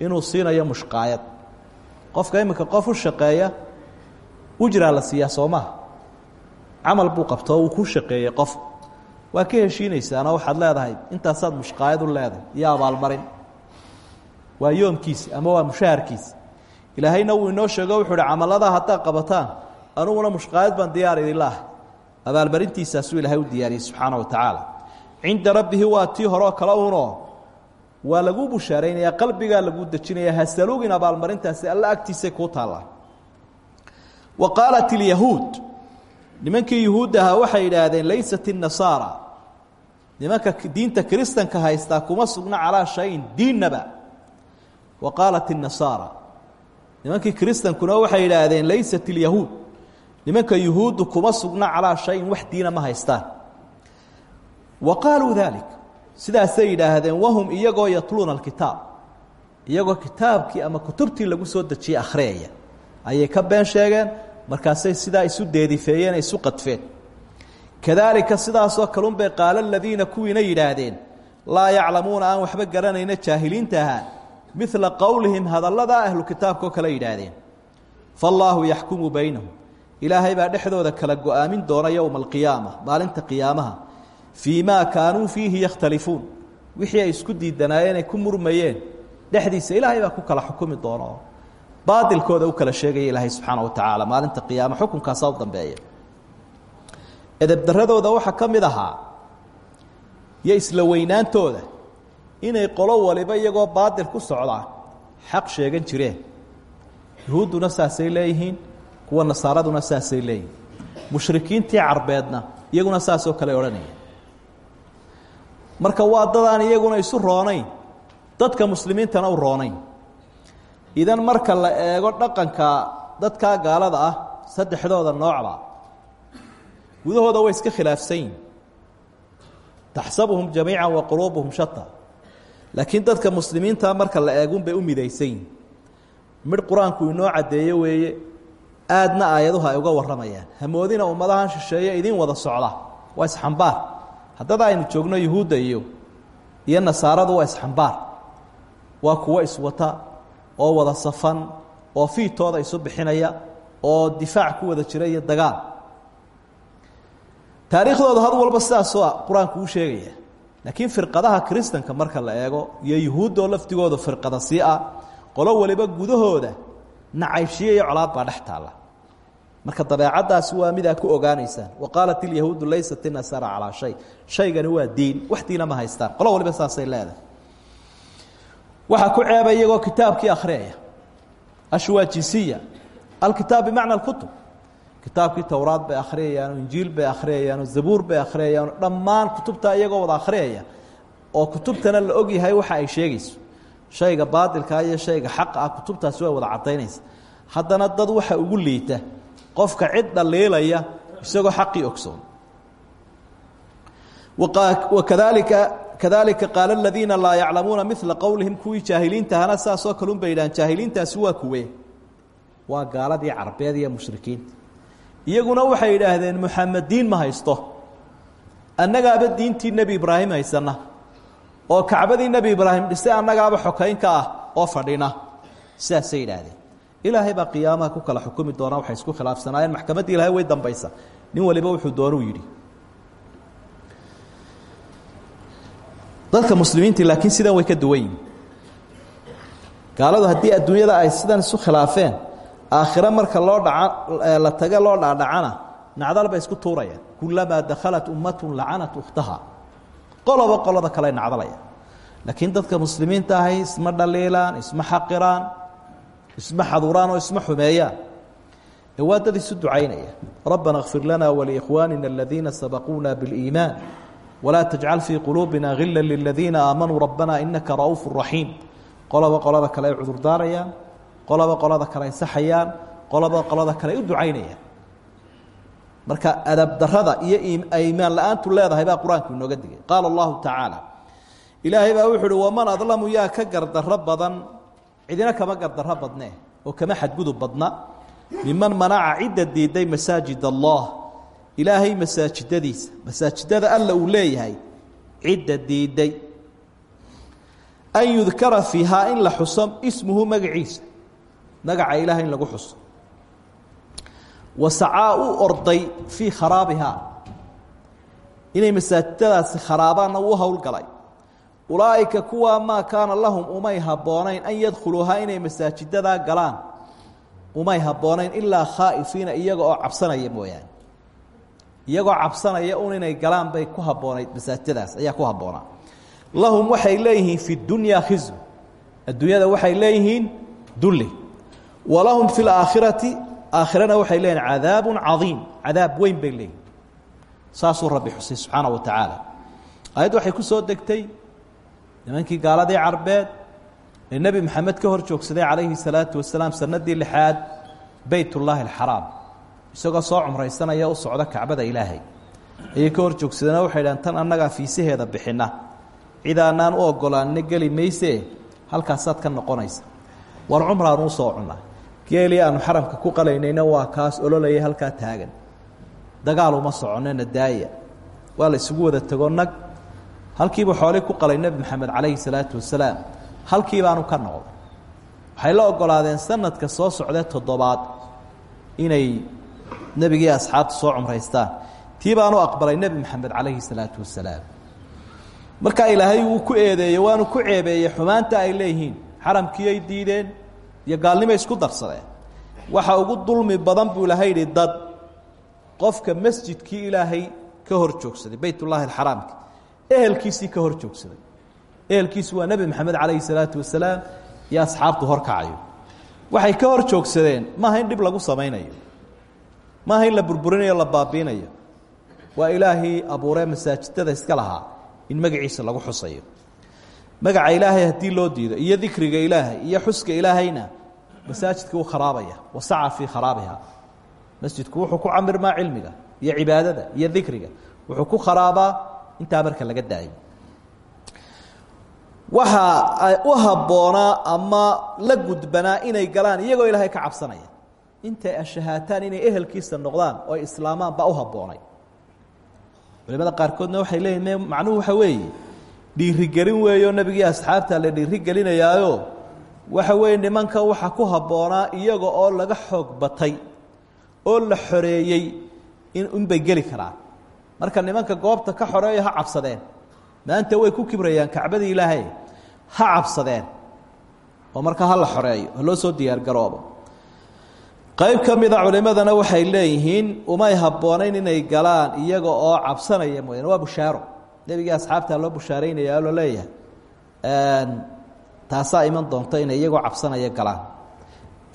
inuu siinayo mushqaayad. Qofka iminka qof u shaqeeya ujraa la siiyaa soo maha camal buu qabto oo uu ku shaqeeyey qof waa ka heshiinaysaanoo waxaad leedahay intaasaad mushqaayad u leedahay iyo abaalmarin. Waa yoomkiisa ama waa mushaharkiisa ilaahayna wuu inoo sheego wuxuu uhi camaladaa haddaad qabataan aniguna mushqaayad baan diyaar idinlaah abaalmarintiisaasuu ilaahay u diyaariyey subxaana wa tacaala. Cinda rabbihi waa tii horeoo kale unoo waa laguu bushaaraynaya qalbigaa laguu dejinaya hasalugin abaalmarintaasi alla agtiisay kuu taallaa. Wa qaalat ilyahuud nimankii yuhuud ahaa waxay yidhaahdeen laysat الnasaara nimanka diinta kiristanka haystaa kuma sugna calaa shayin diinnaba wa qaalat الnasaara nimankii kiristankuna waxay yidhaahdeen laysat اlyahuud nimanka yuhuuddu kuma sugna calaa shayin wax diina ma haystaan wa qaaluu dalik sidaasay yidhaahdeen wahum iyagoo yatluuna alkitaab iyagoo kitaabkii ama kutubtii lagu soo dejiyey akhriyaya ayay ka been sheegeen markaasay sidaa isu deedifeeyeen isu qadfeen. Kadaalika sidaasoo kalunbay qaala aladiina kuwiina yidhaahdeen laa yaclamuuna aan waxba garanayna jaahiliinta ahaa midla qowlihim hadalladaa ahlu kitaabkaoo kale yidhaahdeen. Faallaahu yaxkumu baynahum. Ilaahay baa dhexdooda kala go'aamin doona yowma alqiyaama maalinta qiyaamaha fii maa kaanuu fiihi yakhtalifuun. Wixii ay isku diidanaayeen ay ku murmayeen dhexdiisa ilaahay baa ku kala xukumi doona oo baadilkooda u kala sheegaya ilaahay subxaana wa tacaala maalinta qiyaama xukunkaasaa u dambeeya. Edebdaradooda waxaa ka mid ahaa iyo isla weynaantooda inay qolo waliba iyagoo baadil ku socdaa xaq sheegan jireen. Yuhuudduna saasay leeyihiin kuwa nasaaraduna saasay leeyihiin. Mushrikiintii carbeedna iyaguna saasoo kale odhanaya marka waa dadaan iyaguna isu roonayn dadka muslimiintana u roonayn idan marka la eego dhaqanka dadkaa gaalada ah saddexdooda noocba gudahooda way iska khilaafsan yihiin taxsabuhum jamiica wa quluubuhum shata laakiin dadka muslimiinta marka la eegunbay u midaysan yihiin midh qur'aanku inoo caddeeye weeye aadna aayaduhu ay uga warramayaan. Hamoodina ummadahan shisheeye idin wada socda. Waa isxambaar. Haddada aynu joogno yuhuudda iyo iyo nasaaradu waa isxambaar. Waa kuwo iswata oo wada safan oo fiitooda isu bixinaya oo difaac ku wada jira iyo dagaal. Taariikhdooda had walba sidaasoo qur'aanku u sheegaya. Laakiin firqadaha kiristanka marka la eego iyo yuhuuddoo laftigooda firqada sii ah qolo waliba gudahooda nacaybshiye iyo colaad baa dhex taalla. Marka dabeecaddaasi waa midaa ku ogaanaysaan. Wa qaalat ilyahuudu laysat inasara calaa shay. Shaygani waa diin. Wax diina ma haystaan. Qolo waliba saasay leedahay waxaa ku ceeba iyagoo kitaabkii akhriyaya ashwaa jinsiya alkitaab bimacna alkutub kitaabkii towraad bay akhriyayaan injiil bay akhriyayaan zabuur bay akhriyayaan. Dhammaan kutubta iyagoo wada akhriyaya. Oo kutubtana la ogyahay waxa ay sheegayso. Shayga baadilkaa iyo shayga xaqa ah kutubtaasi waa wada cadaynaysa haddana dad waxa ugu liita. Qofka cid dhaliilaya isagoo xaqii ogsoon. Wakadalika kadalika qaala aladiina laa yaclamuuna mila qowlihim kuwii jaahiliintahana saasoo kalun bay yidhahaan jaahiliintaasi waa kuwe. Waa gaaladii carbeed iyo mushrikiinta iyaguna waxay yidhaahdeen muxamed diin ma haysto. Annagaaba diintii nebi ibraahim haysana oo kacbadii nebi ibraahim dhisay annagaaba xokayn ka ah oo fadhina. Sidaasay yidhaahdeen. Ilaahay baa qiyaamaha ku kala xukumi doonaa waxay isku khilaafsanaayeen. Maxkamaddii ilahay way dambaysa nin waliba wuxuu doonuu yidhi dadka muslimiintii laakiin sidan way ka duwan yihiin gaaladu adduunyada ay sidan isu khilaafeen aakhire marka loo dhaca la tage loo dhaadhacana nacdal isku tuurayaan. Kulamaa dakhalat ummatun lacanat ukhtaha. Qoloba qolada kale nacdalaya laakiin dadka muslimiinta ahay isma dhaliilaan isma xaqiraan isma xaduuraan oo isma xumeeyaan ee waa dad isu ducaynaya. Rabbana اkfir lana waliikhwaanina aladiina sabaquuna biاliimaan walaa tajcal fii quluubina gila liladiina aamanuu rabbana inaka ra'uufu raxiim qolaba qolada kale ay cudurdaarayaan qolaba qolada kale ay saxayaan qolaba qolada kale ay u ducaynayaan iyo iimaan la'aantu leedahay baa qur'aanku digay qaala allahu tacaala ilaahay baa wuxu uhi waman adlamu yaa ka gardarro badan cidina kama gardarro badne oo kama xadgudub badna miman manaca cidda diiday masaajid allah ilaahay masaajidadiisa masaajidada alla uu leeyahay cidda diiday. An yudkara fiihaa in la xuso ismuhu magaciisa magaca ilaah in lagu xuso. Wasacaa u orday fii kharaabihaa inay masaajidadaasi kharaabaanna u howlgalay ulaa'ika kuwaa maa kaana lahum umay habboonayn an yadkhuluuhaa inay masaajidadaa galaan umay habboonayn ilaa khaa'ifiina iyaga oo cabsanaya mooyaane iyagoo cabsanaya un inay galaan bay ku habboonayd masaajidadaas ayaa ku habboonaa lahum waxay leeyihiin fi dunyaa khizu adduunyada waxay leeyihiin dulli. Walahum fi laakhirati aakhirana waxay leeyihiin cadaabun cadiim cadaab weyn bay leeyihiin saasuu rabbi xusay subxaana wa tacaala. Aayaddu waxay ku soo degtay nimankii gaaladii carbeed ee nebi maxamed ka hor joogsaday calayhi salaatu wasalaam sanadii lixaad beytullaahi alxaraam isagoo soo cumraysanaya u socda kacbada ilaahay. Ayay ka hor joogsadeenoo waxay dhahan tan annagaa fiisaheeda bixinna. Cidaanaan u ogolaanna geli maysee halkaasaad ka noqonaysa. War cumraan uu soo cunaa geelii aanu xaramka ku qalaynayna waa kaas ololayay halkaa taagan. Dagaal uma soconena daaya. Waa la isugu wada tego nag. Halkiibu xoolii ku qalay nebi maxamed calayhi salaatu wasalaam halkii baanu ka noqday. Waxay la ogolaadeen sanadka soo socdee toddobaad inay nebigii asxaabta soo cumraystaan. Tii baanu aqbalay nebi maxamed calayhi salaatu wasalaam markaa ilaahay wuu ku eedeeyey waanu ku ceebeeyey xumaanta ay leeyihiin. Xaramkiiyay diideen iyo gaalnimay isku darsadeen. Waxa ugu dulmi badan buu ilaahay yidhi dad qofka masjidkii ilaahay ka hor joogsaday beytullaahi alxaraamka ehelkiisii ka hor joogsaday. Ehelkiisu waa nebi maxamed calayhi salaatu wasalaam iyo asxaabtu horkacayo waxay ka hor joogsadeen maaha in dhib lagu samaynayo maaha in la burburinayo la baabiinayo waa ilaahii abuuree masaajidada iska lahaa in magaciisa lagu xusayo. Magaca ilaahay haddii loo diido iyo dikriga ilaahay iyo xuska ilaahayna masaajidka wuu kharaabaya. Wasaca fii kharaabiha masjidku wuxuu ku camirmaa cilmiga iyo cibaadada iyo dikriga. Wuxuu ku kharaabaa intaa marka laga daayo. Waxa u habboonaa ama la gudbanaa inay galaan iyagoo ilaahay ka cabsanaya intay ashahaataan inay ehelkiisa noqdaan oo ay islaamaan baa u habboonay. Culimada qaarkoodna waxay leeyihiin macnuhu waxa weeye dhiirigelin weeyo nebigii asxaabta la dhiirigelinayaayo. Waxa weeye nimanka waxa ku habboonaa iyaga oo laga xoog batay oo la xoreeyey in unbay geli karaan. Marka nimanka goobta ka xoreeyo ha cabsadeen. Maanta way ku kibrayaan kacbadii ilaahay ha cabsadeen. Oo markaa ha la xoreeyo loo soo diyaargaroobo qayb ka mida culimadana waxay leeyihiin umay habboonayn inay galaan iyaga oo cabsanaya mooyaane. Waa bushaaro. Nebigii asxaabtaa loo bushaaraynaya oo la leeyahay taasaa iman doonta inay iyagoo cabsanaya galaan.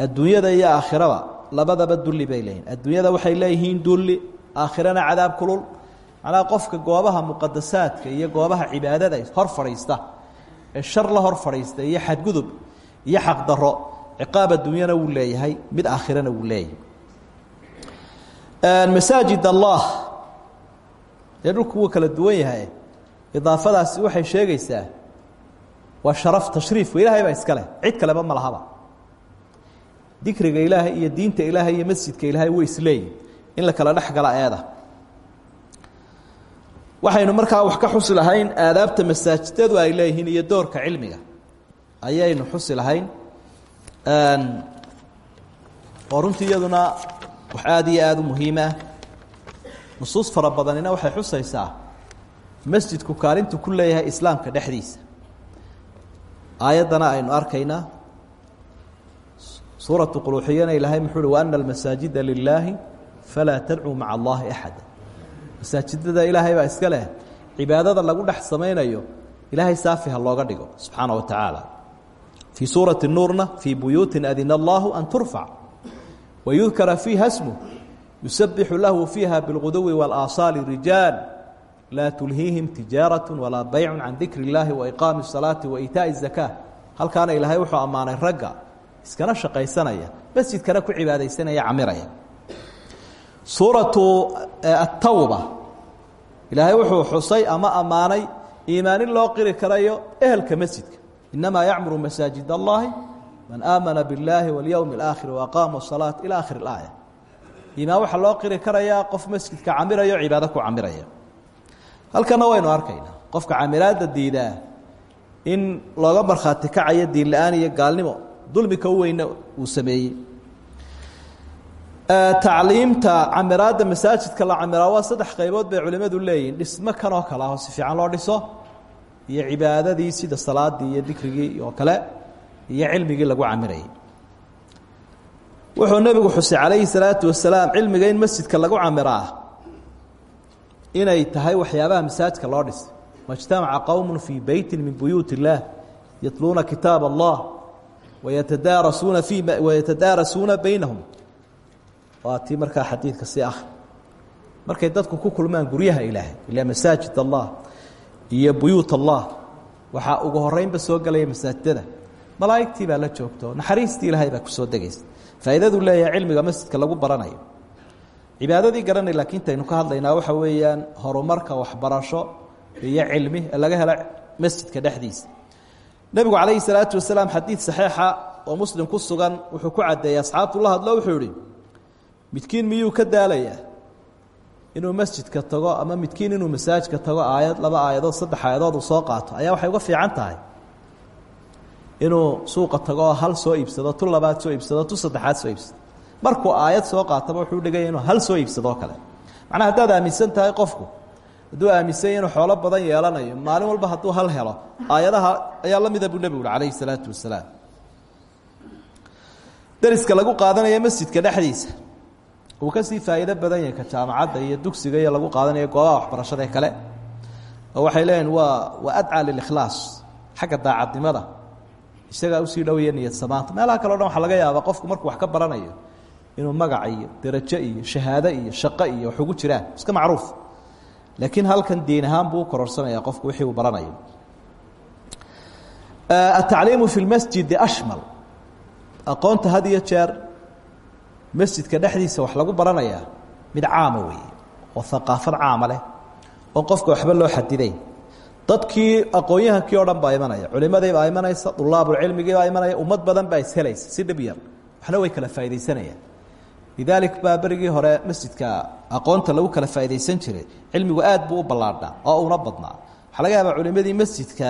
Adduunyada iyo aakhiraba labadaba dulli bay leeyihiin adduunyada waxay leeyihiin dulli aakhirana cadaab kulul. Macnaha qofka goobaha muqadasaadka iyo goobaha cibaadada hor fadhiista ee shar la hor fadhiista iyo xadgudub iyo xaqdaro ciqaab adduunyana wuu leeyahay mid aakhirana wuu leeyahay. Masaajid allah dee dhulku wuu kala duwan yahay. Idaafadaasi waxay sheegaysaa waa sharaf tashriif ilaahay baa iska leh. Cid kaleba ma lahaba. Dikriga ilaahay iyo diinta ilaahay iyo masjidka ilaahay way isleeyihin in la kala dhex gala eeda. Waxaynu markaa wax ka xusi lahayn aadaabta masaajidadu ay leeyihiin iyo doorka cilmiga. Ayaynu xusi lahayn oo runtii iyaduna wax aada iyo aada u muhiimah nusuus fara badanina waxay xusaysaa masjidku kaalintu ku leeyahay islaamka dhexdiisa. Aayaddana aynu arkaynaa suuratu quluuxiyana ilaahay muxuu uhi waana almasaajida lilaahi falaa tadcuu maca allaahi axada masaajidada ilaahay baa iska leh cibaadada lagu dhex samaynayo ilaahay saafi ha looga dhigo subxaana wa tacaala fii suurati nuurna fii buyuutin adina allahu an turfac wayudkara fiiha smu yusabixu lahu fiiha bilguduwi wاlaasaali rijaal laa tulhiihim tijaaraة walaa baycu can dikri اllahi waiqaami الsalaati waitaaءi الzakaa halkaana ilaahay wuxuu ammaanay ragga iskana shaqaysanaya masjidkana ku cibaadaysanaya camiraya suuratu atawba ilaahay wuxuu xusay ama ammaanay iimaanin loo qiri karayo ehelka masjidka inamaa yacmuru masaajid allahi man aamana biاllaahi waاlyowmi اlaakhir waaqaama الsalaaة ilى akhir اlaaya iimaan waxaa loo qiri karayaa qof masjidka camiraya o cibaado ku camiraya halkana waynu arkaynaa qofka camiraadda diidaa in looga markhaati kacayo diin la-aan iyo gaalnimo dulmika u weyna uu sameeyey tacliimta camiraadda masaajidka la camiraa waa saddex qaybood bay culimmadu leeyihin dhismo kanoo kale ah oo si fiican loo dhiso iyo cibaadadii sida salaadii iyo dikrigii oo kale iyo cilmigii lagu camirayay. Wuxuu nebigu xusay calayhi salaatu wasalaam cilmiga in masjidka lagu camiraa inay tahay waxyaabaha masaajidka loo dhisay. Majtamaca qowm fii beyti min buyuut yatluuna kitaab allah wayatadaarasuuna i wayatadaarasuuna baynahum. Waa tii markaa si ah. Markay dadku ku kulmaan guryaha ilaahay ila masaajid allah iyo buyuut allah. Waxaa ugu horeynba soo gelaya masaajidada. Malaa'igtii baa la joogto naxariistii ilaahay baa ku soo degaysa. Faa'iidadu leeyahay cilmiga masjidka lagu baranayo. Cibaadadii garanay laakiin taynu ka hadlaynaa waxa weeyaan horumarka waxbarasho iyo cilmi laga helo masjidka dhexdiisa. Nebigu calayhi salaatu wasalaam xadiid saxiixa oo muslim ku sugan wuxuu ku caddeeyey asxaabtu la hadlo wuxuu ihi midkiin miyuu ka daalayaa inuu masjidka tago ama midkiin inuu masaajidka tago aayad laba aayadood saddex aayadood uu soo qaato ayaa waxay uga fiican tahay. Inuu suuqa tago oo hal soo iibsado tu labaad soo iibsado tu saddexaad soo iibsado. Markuu aayad soo qaataba wuxuu dhigaya inuu hal soo iibsadoo kale. Macnaha haddaad aaminsan tahay qofku hadduu aaminsan yahy inuu xoolo badan yeelanayo maalin walba hadduu hal helo aayadaha ayaa la mida buu nebigu uhi calayhi salaatu wasalaam. Dariska lagu qaadanaya masjidka dhexdiisa uu ka sii faa'iido badan yahay ka jaamacadda iyo dugsiga iyo lagu qaadanayo goobaha waxbarashada ee kale. Oo waxay leeyihiin waa waa adcaa lilikhlaas xagga daacadnimada. Isagaa u sii dhowaya niyad samaanta. Meelaha kale o dhan waxaa laga yaabaa qofku markuu wax ka baranayo inuu magac iyo derajo iyo shahaado iyo shaqo iyo wax ugu jiraan iska macruuf. Laakiin halkan diin ahaan buu u kororsanaya qofku wixii uu baranayo. Atacliimu fi lmasjidi ashmal. Aqoonta had iyo jeer masjidka dhexdiisa wax lagu baranayaa mid caama weeye oo haqaafad caama leh oo qofka waxba loo xadiday dadkii aqoon-yahankii o dhan baa imanaya culimadii baa imanaysa dulaabulcilmigii baa imanaya ummad badan baa ishelaysa si dhib yar. Waxna way kala faaidaysanayaan. Lidaalik baa berigii hore masjidka aqoonta lagu kala faaidaysan jiray cilmigu aad buu u ballaadhnaa oo una badnaa. Waxaa laga yaabaa culimadii masjidka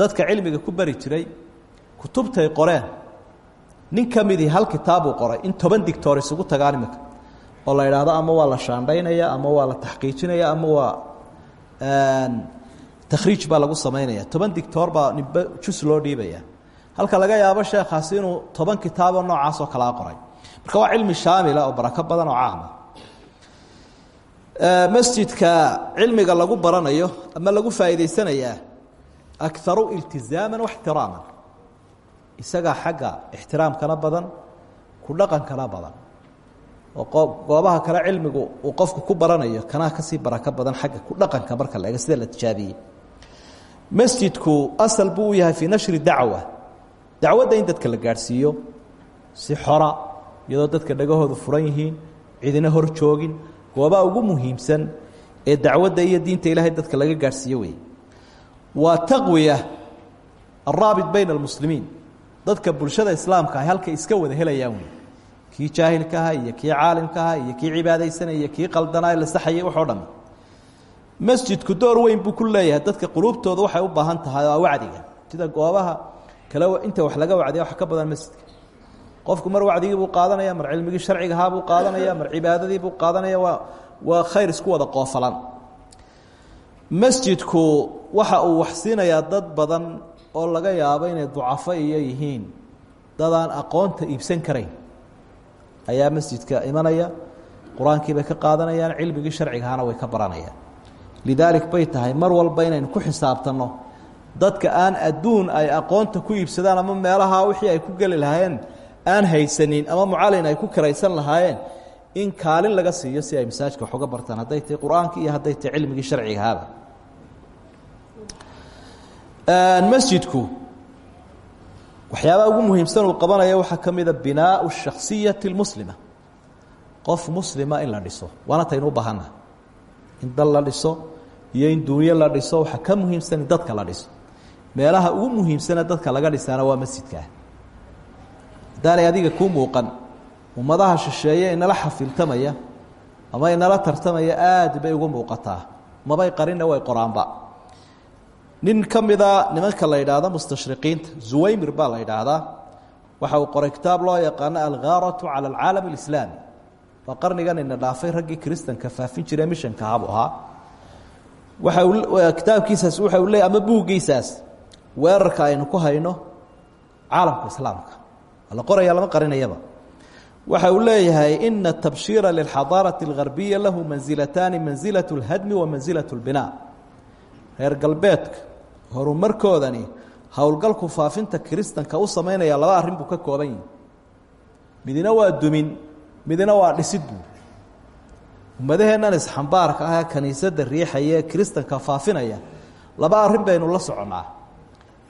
dadka cilmiga ku bari jiray kutubtay qoreen nin ka midii hal kitaabuu qoray. In toban digtoor isugu tagaan imika oo la idhaahdo ama waa la shaandhaynaya ama waa la taxqiijinaya ama waa takhriij baa lagu samaynaya. Toban digtoor baa nimbe jus loo dhiibaya. Halka laga yaabo sheekhaasi inuu toban kitaaboo noocaasoo kalaa qoray. Marka waa cilmi shaamila oo barako badan oo caama masjidka cilmiga lagu baranayo ama lagu faa'iidaysanayaa akaru iltizaama waxtiraama isagaa xagga ixtiraamkana badan ku dhaqankana badan oo goobaha kale cilmigu uu qofku ku baranayo kanaa ka sii barako badan xagga ku dhaqanka marka la ega sida la tijaabiyey. Masjidku asal buu yahay fii nashri dacwa. Dacwadda in dadka la gaadhsiiyo si xora iyadoo dadka dhagahoodu furan yihiin cidina hor joogin goobaha ugu muhiimsan ee dacwadda iyo diinta ilaahay dadka laga gaadhsiiyo wey waa taqwiya araabit bayna almuslimiin dadka bulshada islaamka ah halkay iska wada helayaan wey kii jaahilkaha iyo kii caalimkaha iyo kii cibaadaysanaya iyo kii qaldanaa la saxayay waxoo dhami masjidku door weyn buu ku leeyahay. Dadka quluubtooda waxay u baahan tahay oo wacdiga. Sida goobaha kale inta wax laga wacdiya wax ka badan masjidka. Qofku mar wacdigii buu qaadanaya mar cilmigii sharcigahaa buu qaadanaya mar cibaadadii buu qaadanaya waa waa khayr isku wada qoofalan. Masjidku waxa uu wax siinayaa dad badan oo laga yaabo inay ducafo iyo yihiin. Dadaan aqoonta iibsan karayn ayaa masjidka imanaya qur'aankii ka qaadanayaan cilmigii sharcigahaana way ka baranayaan. Lidaalik bay tahay mar walba inaynu ku xisaabtanno dadka aan adduun ay aqoonta ku iibsadaan ama meelaha wixii ay ku geli lahaayeen aan haysanin ama mucallin ay ku kiraysan lahaayeen in kaalin laga siiyo si ay masaajidka wax bartaan. Hadday tahay qur'aanka iyo hadday tahay cilmigii sharcigahaaba masjidku waxyaabaha ugu muhiimsan uu qabanaya waxaa ka mida binaau shaksiyati اlmuslima qof muslima in la dhiso waana taynu baahana. In dal la dhiso iyo in duunyo la dhiso waxaa ka muhiimsan dadka la dhiso. Meelaha ugu muhiimsane dadka laga dhisaana waa masjidkaa haddaanay adiga kuu muuqan ummadaha shisheeye inala xafiltamaya ama inala tartamaya aad bay ugu muuqataa. Mabay qarinna way qoraanba nin ka mida nimanka la yidhaahdo mustashriqiinta zuwaymir baa la yidhaahdaa. Waxa uu qoray kitaab loo yaqaano alghaaratu cala alcaalam alislaami waa qarnigan ina dhaafay raggii kristanka faafin jire mishanka ahabu ahaa. Waxa kitaabkiisaas waxa uu leey ama buuggiisaas weerarka aynu ku hayno caalamka islaamka. La qoraya lama qarinayaba waxa uu leeyahay ina tabshiira lilxadaarati algarbiya lahu mansilataani mansilat اlhadmi wa mansilat اlbinaa reer galbeedka horumarkoodani howlgalku faafinta kiristanka u samaynaya laba arrin buu ka kooban yihi midina waa dumin midina waa dhisid buu. Ummadaheennan isxambaarka ah ee kaniisadda riixaya ee faafinaya laba arrin baynu la soconnaa.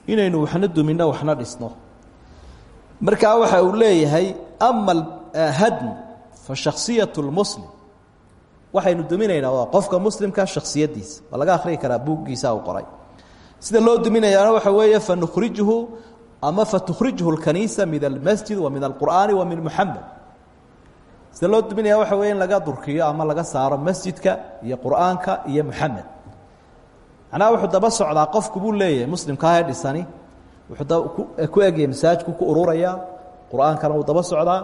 Inaynu waxna duminno waxna dhisno. Markaa waxa uu leeyahay ama hadm fa shaksiyat lmuslim waxaynu duminaynaa qofka muslimka shaksiyadiisa waa laga akhriyi karaa buuggiisa uu qoray sida loo duminayaana waxa weeye fanukhrijuhu ama fatukhrijhu اlkaniisa min almasjid wa min alqur'aani wa min muxamed sida loo duminaya waxa weye in laga durkiyo ama laga saaro masjidka iyo qur'aanka iyo muxamed macnaha wuxuu daba socdaa qofku buu leeyahay muslimka ahee dhisani wuxuu ku egyahay masaajidku ku ururaya qur'aankana wuu daba socdaa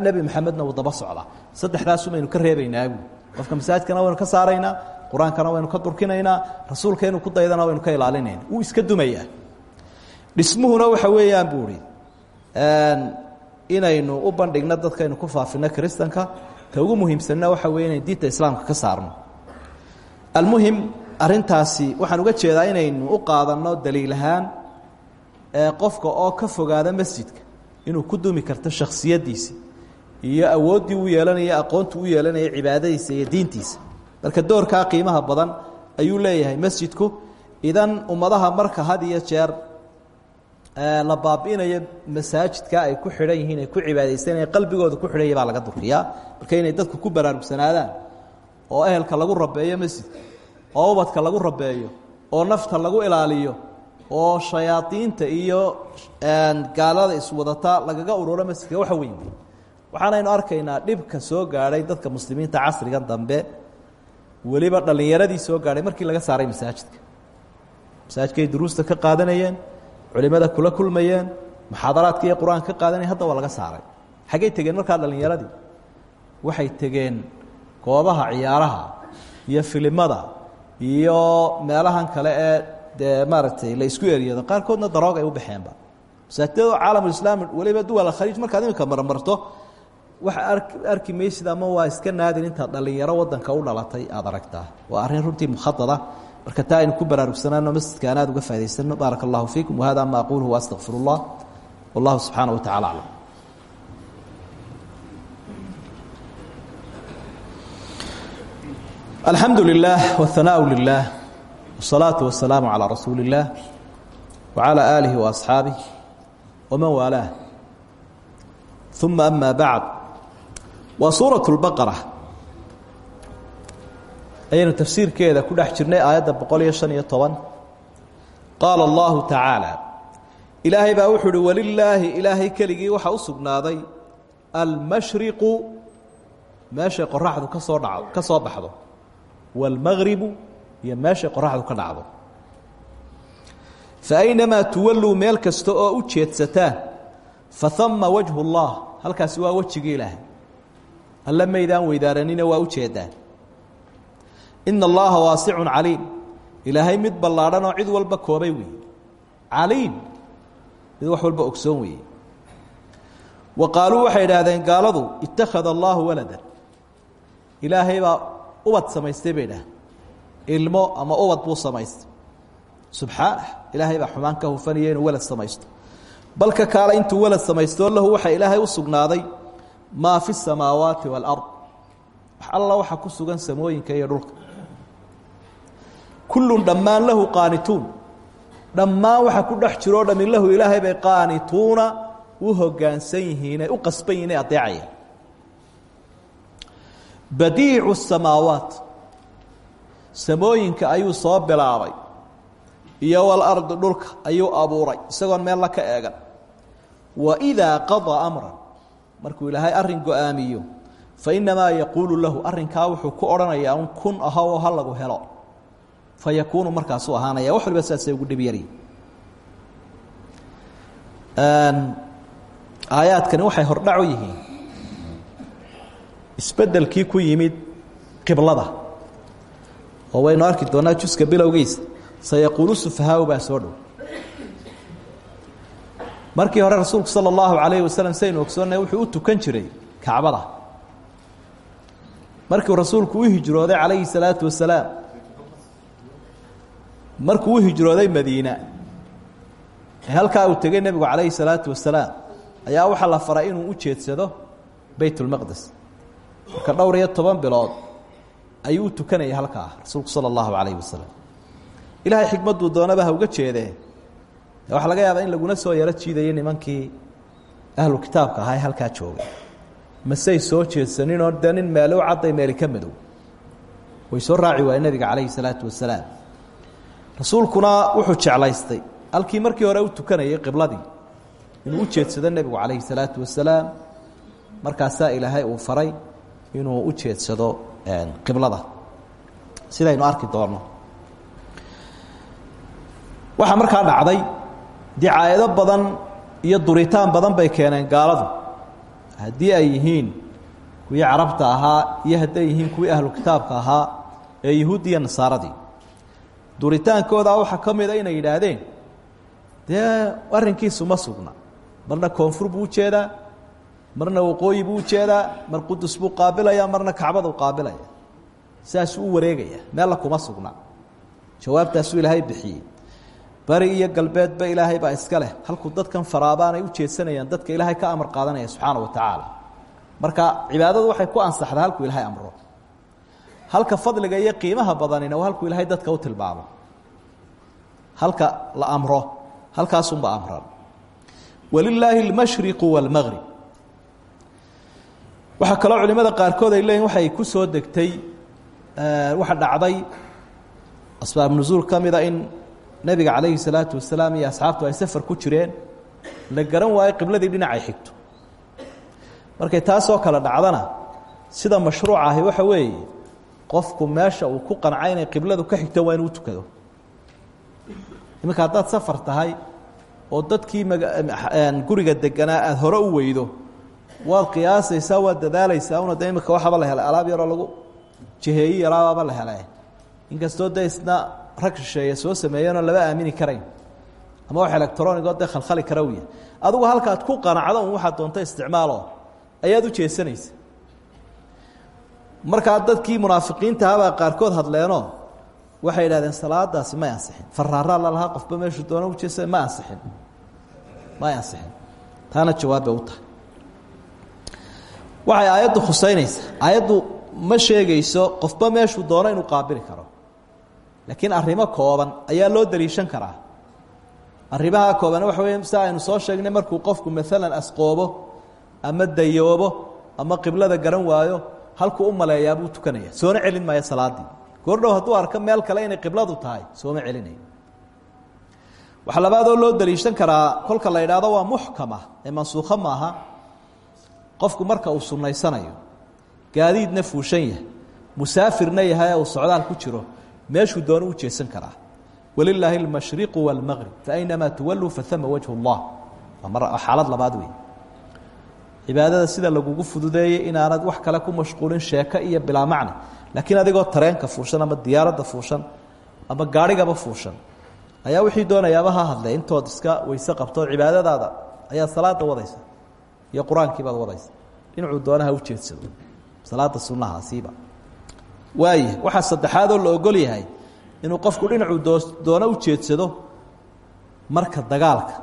nebi maxamedna wuu daba socdaa. Saddexdaasu baynu ka reebaynaagu. Qofka masaajidkana waynu ka saaraynaa qur'aankana waynu ka durkinaynaa rasuulkeenu ku daydana waynu ka ilaalinayna wuu iska dumayaa. Dhismuhuna waxa weeyaan buu ihi inaynu u bandhigno dadkaynu ku faafino kiristanka ta ugu muhiimsanna waxa weye inaynu diinta islaamka ka saarno. Almuhim arintaasi waxaan uga jeedaa inaynu u qaadanno daliil ahaan qofka oo ka fogaada masjidka inuu ku dumi karto shaksiyadiisa iyo awooddii uu yeelanaya aqoontu u yeelanaya cibaadadiisa iyo diintiisa marka doorkaa qiimaha badan ayuu leeyahay masjidku. Idan ummadaha marka had iyo jeer la baabi'inayo masaajidka ay ku xidhan yihiin ay ku cibaadaysanaya qalbigooda ku xidhanya baa laga durkiyaa marka inay dadku ku baraarugsanaadaan oo ehelka lagu rabeeyo masjidka oo ubadka lagu rabeeyo oo nafta lagu ilaaliyo oo shayaadiinta iyo gaalada iswadata lagaga ururo masjidka waxa weyn. Waxaanaynu arkaynaa dhibka soo gaadhay dadka muslimiinta casrigan dambe weliba dhallinyaradii soo gaadhay markii laga saaray masaajidka. Masaajidkay duruusta ka qaadanayeen culimada kula kulmayeen muxaadaraadka iyo qur'aanka ka qaadanayeen hadda waa laga saaray. Xaggay tegeen markaa dhallinyaradii waxay tegeen goobaha ciyaaraha iyo filimada iyo meelahan kale ee dee maaragtay la isku eryado qaarkoodna daroog ay u baxeenba. Masaajidada caalamulislaam weliba duwal khaliij markaad iminka marmarto waxa arki arki maysid ama waa iska naadir intaad dhallinyaro wadanka u dhalatay aada aragtaa waa arrin runtii mukhadada marka taa aynu ku baraarugsanaano masjidka aan aad uga faa'idaysano baaraka allahu fiikum wahada ma aquluhu waastaqfir اllah wallahu subxaanaه wa tacala aclam alxamdu lilah wاhanaaءu lilah wالsalaaةu wasalaamu calىa rasuuli اllah wعalى aalihi وaasxaabih wman waalaah uma ama bacd waa suuraة اlbaqara ayaynu tafsiirkeeda ku dhex jirnay aayadda boqol iyo shan iyo toban qaala allahu tacaala ilaahay baa wuxuu uhi walilaahi ilaahay keligii waxaa u sugnaaday almashriqu meeshay qoraxdu ka soo dhacdo ka soo baxdo waalmagribu iyo meeshay qoraxdu ka dhacdo fa aynamaa tuwalluu meel kasta oo u jeedsataan fa hama wajhu اllah halkaasi waa wejigii ilaahay alle maydaan weydaaranina waa u jeedaan. Ina allaha waasicun caliim. Ilaahay mid ballaadhan oo cid walba koobay weeye caliim. Mid wax walba ogsoon weeye wa qaaluu waxay idhaahdeen gaaladu ittakhada allaahu waladan. Ilaahay baa ubad samaystay bay ilmo ama ubad buu samaystay. Subxaanah ilaahay baa xumaan ka hufanaya inuu balka kaale intuu welad samaystoo lahu waxaa ilaahay u sugnaaday maa fi الsamaawaati wاlard wax alla waxa ku sugan samooyinka iyo dhulka kullun dhammaan lahu qaanituun dhammaan waxa ku dhex jiroo dhami lahu ilaahay bay qaanituuna u hogaansan yihiin ay u qasban yihin ay adeecayaan badiicu الsamaawaat samooyinka ayuu soo bilaabay iyo walardi dhulka ayuu abuuray isagoon meel la ka eegan waidaa qadaa amran markuu ilaahay arrin go'aamiyo fainamaa yaquulu lahu arrinkaa wuxuu ku odhanayaa un kun ahoo ha lagu helo. Fa yakuunu markaasuu ahaanaya. Wax waliba saasay ugu dhibyari aayaadkani waxay hordhac u yihiin. Isbeddelkii ku yimid qiblada. Oo waynu arki doonaa juska bilowgiisa sayaquulu sufahaau baa soo dhow markii hore rasuulku sala allahu calayhi wasalam saynu ogsoonnay wuxuu u tukan jiray kacbada markiu rasuulku u hijrooday calayhi salaatu wasalaam markuu u hijrooday madiina ee halkaa uu tegey nebigu calayhi salaatu wasalaam ayaa waxaa la faray inuu u jeedsado beyt ulmaqdes marka dhowr iyo toban bilood ayuu u tukanayay halkaa rasuulku sala allahu calayhi wasalam ilaahay xikmadduu doonaba ha uga jeedee waxaa laga yaabaa in laguna soo yaro jiidayo nimankii ahlu kitaabka ahaa ee joogay. Masey soo jeedsaninoo dee nin meelow cadday meeli ka madow way soo raaci waayeen nebiga calayhi salaatu wasalaam. Rasuulkuna wuxuu jeclaystay. Halkii markii hore u tukanayay qibladii inuu jeedsado nebigu calayhi salaatu wasalaam. Markaasaa ilaahay uu faray inuu u jeedsado qiblada. Sidaynu arki doonno waxaa markaa dhacday dicaayado badan iyo duritaan badan bay keeneen gaaladu. Haddii ay yihiin kuwii carabta ahaa iyo hadday yihiin kuwii ahlu kitaabka ahaa ee yuhuuddi iyo nasaaradii. Duritaankooda waxaa ka mida inay yidhaahdeen dee arrinkiisu ma sugna. Marna koonfur buu u jeedaa marna waqooyi buu u jeedaa mar qudus buu qaabilaya marna kacbadu qaabilaya. Saasuu u wareegaya meella kuma sugna. Jawaabtaasuu ilaahay bixiyey bari iyo galbeedba ilaahay baa iska leh. Halkuu dadkan faraabaanay u jeedsanayaan dadka ilaahay ka amar qaadanaya subxaana wa tacaala. Marka cibaadadu waxay ku ansaxdaa halkuu ilaahay amro. Halka fadliga iyo qiimaha badanina waa halkuu ilaahay dadka u tilmaamo. Halka la amro halkaasunba amran. Walilaahi اlmashriqu wاlmagrib waxaa kaloo culimada qaarkood ay leeyihiin waxay ku soo degtay waxa dhacday asbaab nusuul ka mida in nebiga calayhi salaatu wasalaam iyo asxaabtu ay safar ku jireen la garan waayo qibladii dhinacay xigto. Markay taasoo kale dhacdana sida mashruuc ahi waxa weeye qofku meesha uu ku qancay qibladu ka xigto waa inuu tukado. Iminka haddaad safar tahay oo dadkii guriga deganaa aada hore u weydo waad qiyaasaysaa waad dadaalaysaa una de imika la helay alaab yaroo lagu jiheeyi yaraabaaba la hele inkastoo de rag shisheeye soo sameeyeenoo laba aamini karayn. Ama wax electronigo dee khalkhali kara u yahay adigu halkaad ku qanacdo un waxaad doonta isticmaalo. Ayaad u jeesanaysa. Markaa dadkii munaafiqiintahabaa qaarkood hadleenoo waxay idhahdeen salaadaasi may ansixin faraaraa lalahaa qofba meeshuu doona ujeesa ma ansixin may ansixin taana jawaab bay u tahay. Waxay aayaddu khuseynaysaa aayaddu ma sheegayso qofba meeshuu doono inuu qaabili karo laakiin arrimo kooban ayaa loo daliishan karaa. Arrimaha kooban waxa weya si aynu soo sheegnay markuu qofku maalan asqoobo ama dayoobo ama qiblada garan waayo halkuu u maleeyaa buu tukanaya soona celin maayo salaaddii goordhow hadduu arko meel kale inay qibladu tahay sooma celinayo. Waxaa labaadoo loo daliishan karaa kolka la idhaahdo waa muxkama ee mansuukho maaha. Qofku marka uu sunnaysanayo gaadiidna fuushan yahay musaafirna yahay ee uu socdaal ku jiro meeshuu doono u jeesan karaa walilaahi اlmashriqu wاlmagrib faaynamaa tuwalluu faama wajhu اllah waa xaalad labaad wey cibaadada sida lagugu fududeeyey inaanad wax kale ku mashquulin sheeko iyo bilaa macna laakiin adigoo tareenka fuushan ama diyaaradda fuushan ama gaarhigaba fuushan ayaa wixii doonayaaba ha hadle intood iska weyse qabto cibaadadaada ayaad salaada wadaysa iyo qur-aankiibaad wadaysa dhinacuu doonaha u jeedsado salaada sunnahaasiiba waaya waxaa saddexaadoo la ogol yahay inuu qofku dhinacuu doo doono u jeedsado marka dagaalka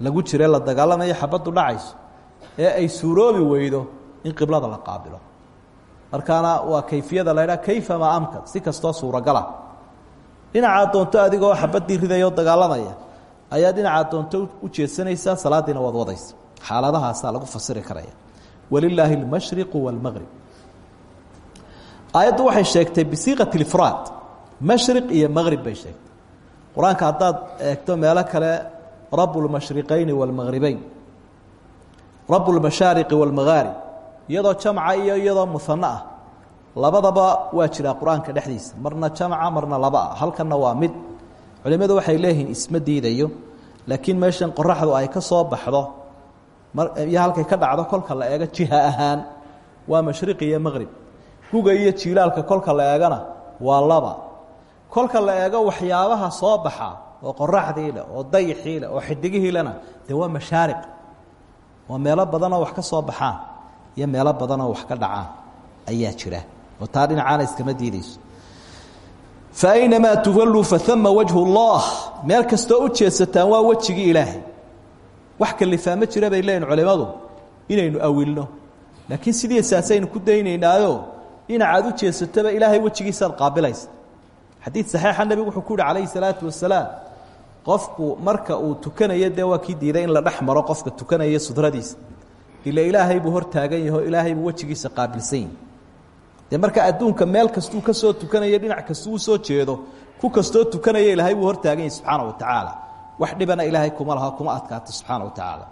lagu jire la dagaalamayo xabaddu dhacayso ee ay suuroobi weydo in qiblada la qaabilo. Markaana waa kayfiyada la ydhaha kayfa maa amkan si kastoo suuragala. Dhinacaad doonto adigoo xabaddii ridaya oo dagaalamaya ayaa dhinacaad doonto u jeedsanaysaa salaaddiina waad wadaysa. Xaaladahaasaa lagu fasiri karaya. Walilaahi اlmashriqu wاlmaqrib aayaddu waxay sheegtay bisiiqati ifraad mashriq iyo maqrib bay sheegtay. Qur'aanka haddaad eegto meelo kale rabu lmashriqayni wاlmaqribeyn rabu lmashaariqi wاlmagaarib iyadoo jamca iyo iyadoo muhano ah labadaba waa jiraa qur'aanka dhexdiisa. Marna jamca marna laba ah. Halkanna waa mid. Culimadu waxay leeyihiin isma diidayo laakiin meeshan qoraxdu ay ka soo baxdo iyo halkay ka dhacdo kolka la eego jiha ahaan waa mashriqi iyo maqrib guga iyo jiilaalka kolka la eegana waa laba. Kolka la eego waxyaabaha soo baxa oo qoraxdii leh oo dayixii leh oo xidigihii lena dee waa mashaariq. Meelo badanoo wax ka soo baxaan iyo meelo badanoo wax ka dhacaan ayaa jira. Oo taa dhinacaana iskama diidayso. Fa aynamaa tuwalluu faama wajhu اllah meel kastoo u jeedsataan waa wejigii ilaahay. Wax kalifaa ma jira bay leeyihiin culimadu. Inaynu awilno. Laakiin sidii saasaynu ku daynaynaayo dhinacaad u jeedsatoba ilaahay wejigiisaad qaabilaysa xadiid saxiixa nebigu wuxuu ku calayhi salaatu wasalaam qofku marka uu tukanayo dee diiday in la dhex qofka tukanaya sudradiisa ila ilaahay buu hor taagan ilaahay buu wejigiisa qaabilsan yahi marka adduunka meel kastuu ka soo tukanayo dhinac kastuu soo jeedo ku kastoo tukanaya ilaahay buu hor taagan yahi wa tacaala. Wax dhibana ilaahay kuma laha kuma adkaato subxaana wa tacaala.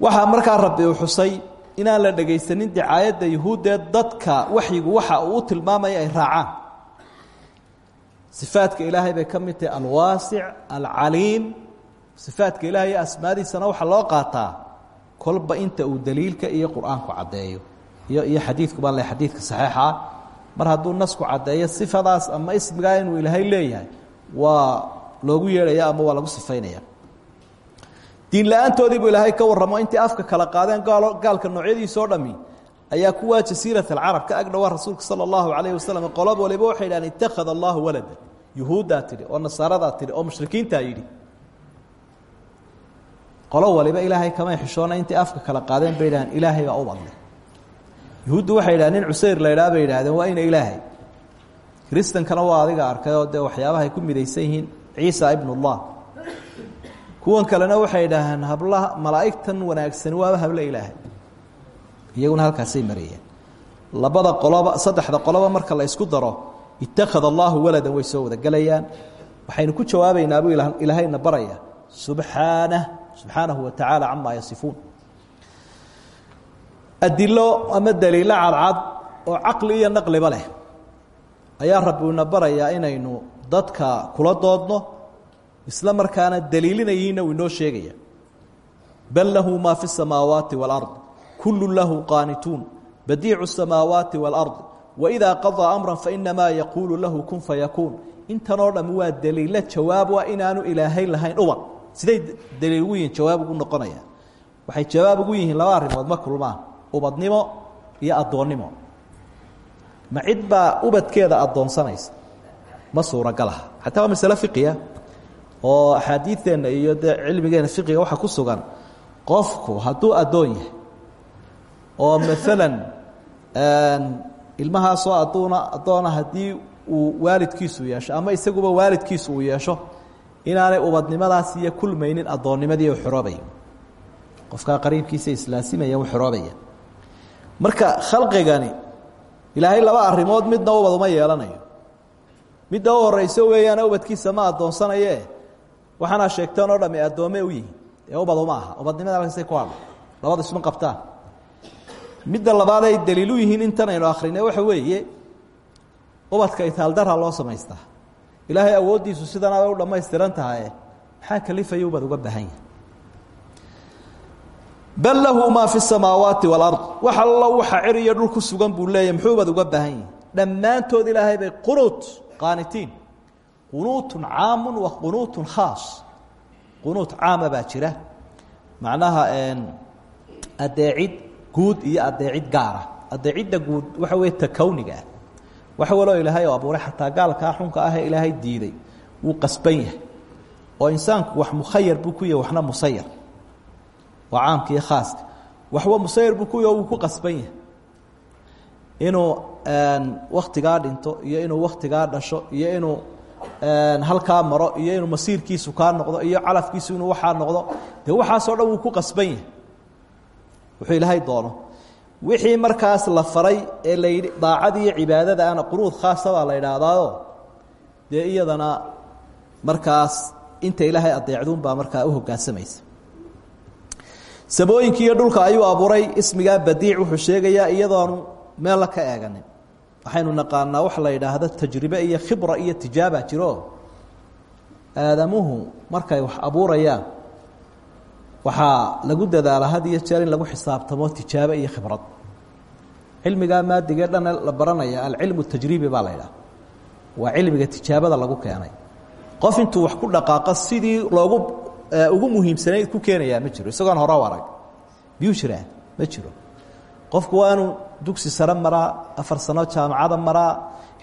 Waxaa markaa rabbi uu xusay inaan la dhegaysanin dicaayadda yuhuuddee dadka waxyigu waxa uu u ay raacaan. Sifaadka ilaahay bay ka mid tahay alwaasic alcaliim. Sifaadka ilaahay asmaadiisana loo qaataa kolba inta uu daliilka iyo qur'aanku caddeeyo. Iyo iyo xadiidkuba le xadiidka saxiixa. Mar hadduu nasku caddeeyo sifadaas ama ismigaa inuu ilaahay leeyahay waa loogu yeedhaya ama waa lagu sifaynaya diin la'aantoodii buu ilaahay ka warramo intay afka kala qaadeen gaalka noocyadiisa oo dhami ayaa kuwaa jasiirat alcarab ka agdhowaa rasuulka sala allahu calayhi wasalam qolob waliba waxay idhahdeen ittakhada allahu walada yuhuuddaa tidhi oo nasaaradaa tidhi oo mushrikiintaa yidhi. Qolo waliba ilaahay kamay xishoona intay afka kala qaadeen bay ilaahay baa u badle. Yuhuuddu waxay idhahdeen nin cusayr bay idhahdeen waa ina ilaahay. Kiristankana waa adiga arkay oo dee ku midaysan yihiin ciisa ibnullah kuwan kalena waxay idhaaheen hablaha malaa'igtan wanaagsani waaba hable ilaahay. Iyaguna halkaasay marayeen labada qoloba saddexda qoloba marka la isku daro ittakhada allahu waladan way soo wada gelayaan waxaynu ku jawaabaynaa ilaahayna baraya subxaanah subxaanahu wa tacaala camaa yasifuun. Adilo ama daliilo cadcad oo caqli iyo naqliba leh. Ayaa rabbiuna barayaa inaynu dadka kula doodno isla markaana daliilinayihiinna uu inoo sheegaya bal lahu maa fi الsamaawaati wاlأrض kulu lahu qaanituun badiicu الsamaawaati wاlأrض waidaa qaضىa amra fainamaa yaquulu lahu kun fayakuun intanoo dham waa daliilo jawaab waa inaanu ilaahay lahayn ubad siday daliil ugu yihiin jawaab ugu noqonaya waxay jawaab ugu yihiin laba arrimood ma kulmaan ubadnimo iyo addoonnimo ma cid baa ubadkeeda addoonsanaysa ma suuragalaha xataa waa masale fiqiya oo axaadiideenna iyo dee cilmigeena fiqiga waxaa ku sugan qofku hadduu addoon yahay oo maalan ilmahaasoo adduuna addoona haddii uu waalidkiisu yeesho ama isaguba waalidkiisu uu yeesho inaanay ubadnimadaas iyo kulmaynin addoonnimadii u xoroobaya qofkaa qariibkiisa islaasimaya u xoroobaya marka khalqigani ilaahay laba arrimood midna ubad uma yeelanayo. Midda u horeyso weeyaana ubadkiisa ma addoonsanaye waxaana sheegteen oo dhami addoome u yihiin. Ee ubad uma aha. Ubadnimada halkaasay ku hadha labada isma qabtaan midda labaad ay daliil u yihiin intan aynu akrinay waxa weeye ubadka itaaldarra loo samaystaa. Ilaahay awooddiisu sidana way u dhammaystiran tahaye maxaa kalifaya ubad uga baahan yahay? Bal lahu maa fi samaawaati walard wax allo waxa cir iyo dhul ku sugan buu leeyahy muxuu ubad uga baahan yahay? Dhammaantood ilaahay bay qunuut qaanitiin qunuutun caamu wa qunuutun khaas. Qunuut caama baa jira. Macnaha adeecid guud iyo adeecid gaara. Adeecidda guud waxa wey ta kowniga ah wax waloo ilaahay oo abuuray xataa gaalkaa xunka ah ee ilaahay diiday. Wuu qasban yahay. Oo insaanku wax mukhayar buu ku yahay waxna musayar waa caamka iyo khaaska waxwa musayar buu ku yahy wuu ku qasban yahay. Inuu waktigaa dhinto iyo inuu waktigaa dhasho iyo inuu halkaa maro iyo inuu masiirkiisu kaa noqdo iyo calafkiisu inuu waxaa noqdo dee waxaasoo dhan wuu ku qasban yahay. Wuxuu ilaahay doono. Wixii markaas la faray ee la yidhi daacada iyo cibaadada ana qunuud khaasabaa la idhaahdaayo dee iyadana markaas inta ilaahay adeecduunbaa markaa u hoggaansamaysa samooyinka iyo dhulka ayuu abuuray ismigaa badiic wuxuu sheegayaa iyadoonu meel la ka eeganin waxaynu naqaanaa waxa la yidhaahdo tajribe iyo khibra iyo tijaaba jiro. Aadamuhu markay wax abuurayaan waxaa lagu dadaala had iyo jeer in lagu xisaabtamo tijaabo iyo khibrad. Cilmigaa maadigee dhan la baranaya alcilmu tajribi baa la ydhaha waa cilmiga tijaabada lagu keenay. Qof intuu wax ku dhaqaaqo sidii loogu ugu muhiimsanayd ku keenayaa ma jiro. Isagoon hore u arag. Miyuu jiraa ma jiro. Qofku waa dugsi sare maraa afar sano jaamacada maraa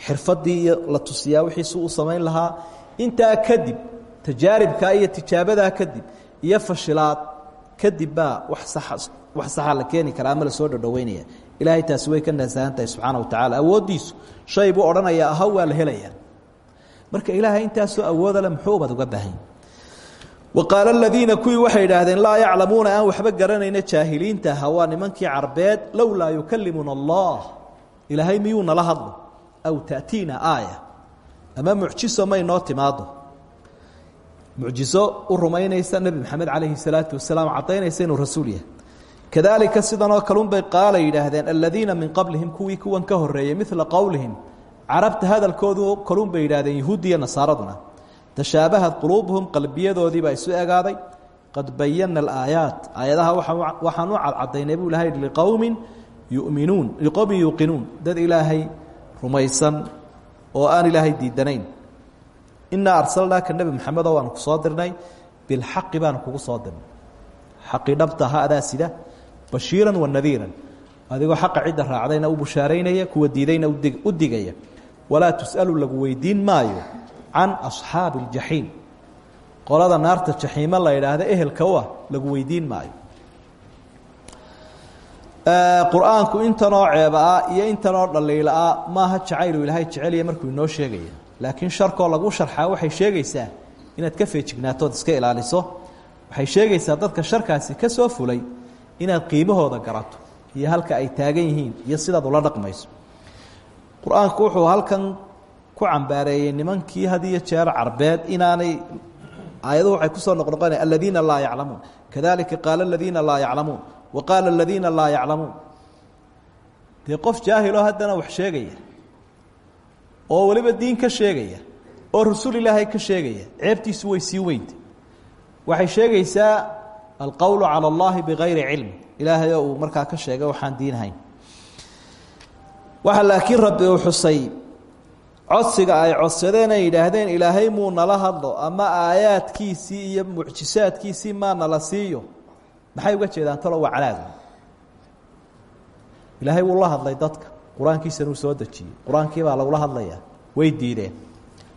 xirfadii la tusiyaa wixiisu u samayn lahaa. Intaa kadib tajaaribkaa iyo tijaabadaa kadib iyo fashilaad kadib baa wax saxa la keeni karaa ama la soo dhodhoweynaya ilaahay taasi way ka nasahan tahay subxaana wa tacala awooddiisu shay buu odhanayaa aha waa la helayaa. Marka ilaahay intaasoo awooda le uga baahan wa qaala aladiina kuwii waxay idhaahdeen laa yaclamuuna aan waxba garanayna jaahiliinta aha waa nimankii carbeed lowlaa yukalimuna allah ilaahay miyuu nala hadlo? Aw taأtiina aaya. Ama mucjiso may noo timaado mucjiso u maxamed calayhi salaatu wasalaam caddaynaysa inuu rasuul yahay. Kadaalika sidanoo kalunbay qaala yidhaahdeen min qablihim kuwii kuwan ka horeeyey midla qowlihim carabta hadalkoodu kalun bay yidhahdeen yahuudi iyo nasaaraduna tashaabahad quluubuhum qalbiyadoodii baa isu egaaday. Qad bayana alaayaat. Aayadaha waxaan u buu ilahay liqowmin yuminuun liqowmin yuuqinuun dad ilaahay rumaysan oo aan ilaahay diidanayn. Inaa arsalnaaka nebi maxamedoo waanu ku soo dirnay bilxaqi baanu kugu soo dirnay. Xaqii dhabta ha adaa sida. Bashiiran wa nadiiran. Adigoo xaqa cidda raacdayna u bushaaraynaya kuwa diidayna u digaya. Walaa tus'alu lagu weydiin maayo can asxaabi اljaxiim qolada naarta jaxiimo la yidhaahda ehelka u ah lagu weydiin maayo. Qur'aanku intanoo ceeba-ah iyo intanoo dhaliila-ah maaha jacaylu ilaahay jecelya markuu inoo sheegaya. Laakiin sharkoo lagu sharxaa waxay sheegaysaa inaad ka feejignaatood iska ilaaliso. Waxay sheegaysaa dadka sharkaasi ka soo fulay inaad qiimahooda garato iyo halka ay taagan yihiin iyo sidaad ula dhaqmayso. Qur'aanku wuxuu halkan ku cambaareeyey nimankii had jeer carbeed inaanay aayaduhu waxay ku soo noqnoqona aladiina laa yaclamuun. Kadalika qaala aladiina laa yaclamuun. Wa qaala aladiina laa yaclamuun. Dee qof haddana wax sheegaya oo weliba diin ka sheegaya oo rasuul ilaahay ka sheegaya ceebtiisu way sii weynta. Waxay sheegaysaa alqowlu calى اllahi bigayri cilmi ilaahay oo markaa ka sheegay waxaan diinahayn waxa laakiin rabbi uu xusay codsiga ay codsadeen ay yidhaahdeen ilaahay muu nala hadlo ama aayaadkiisii iyo mucjisaadkiisii maa nala siiyo. Maxay uga jeedaan? Talo waa calaadu ilaahay wuu la hadlay dadka. Qur'aankiisana uu soo dejiyey. Qur'aankii baa lagula hadlayaa. Way diideen.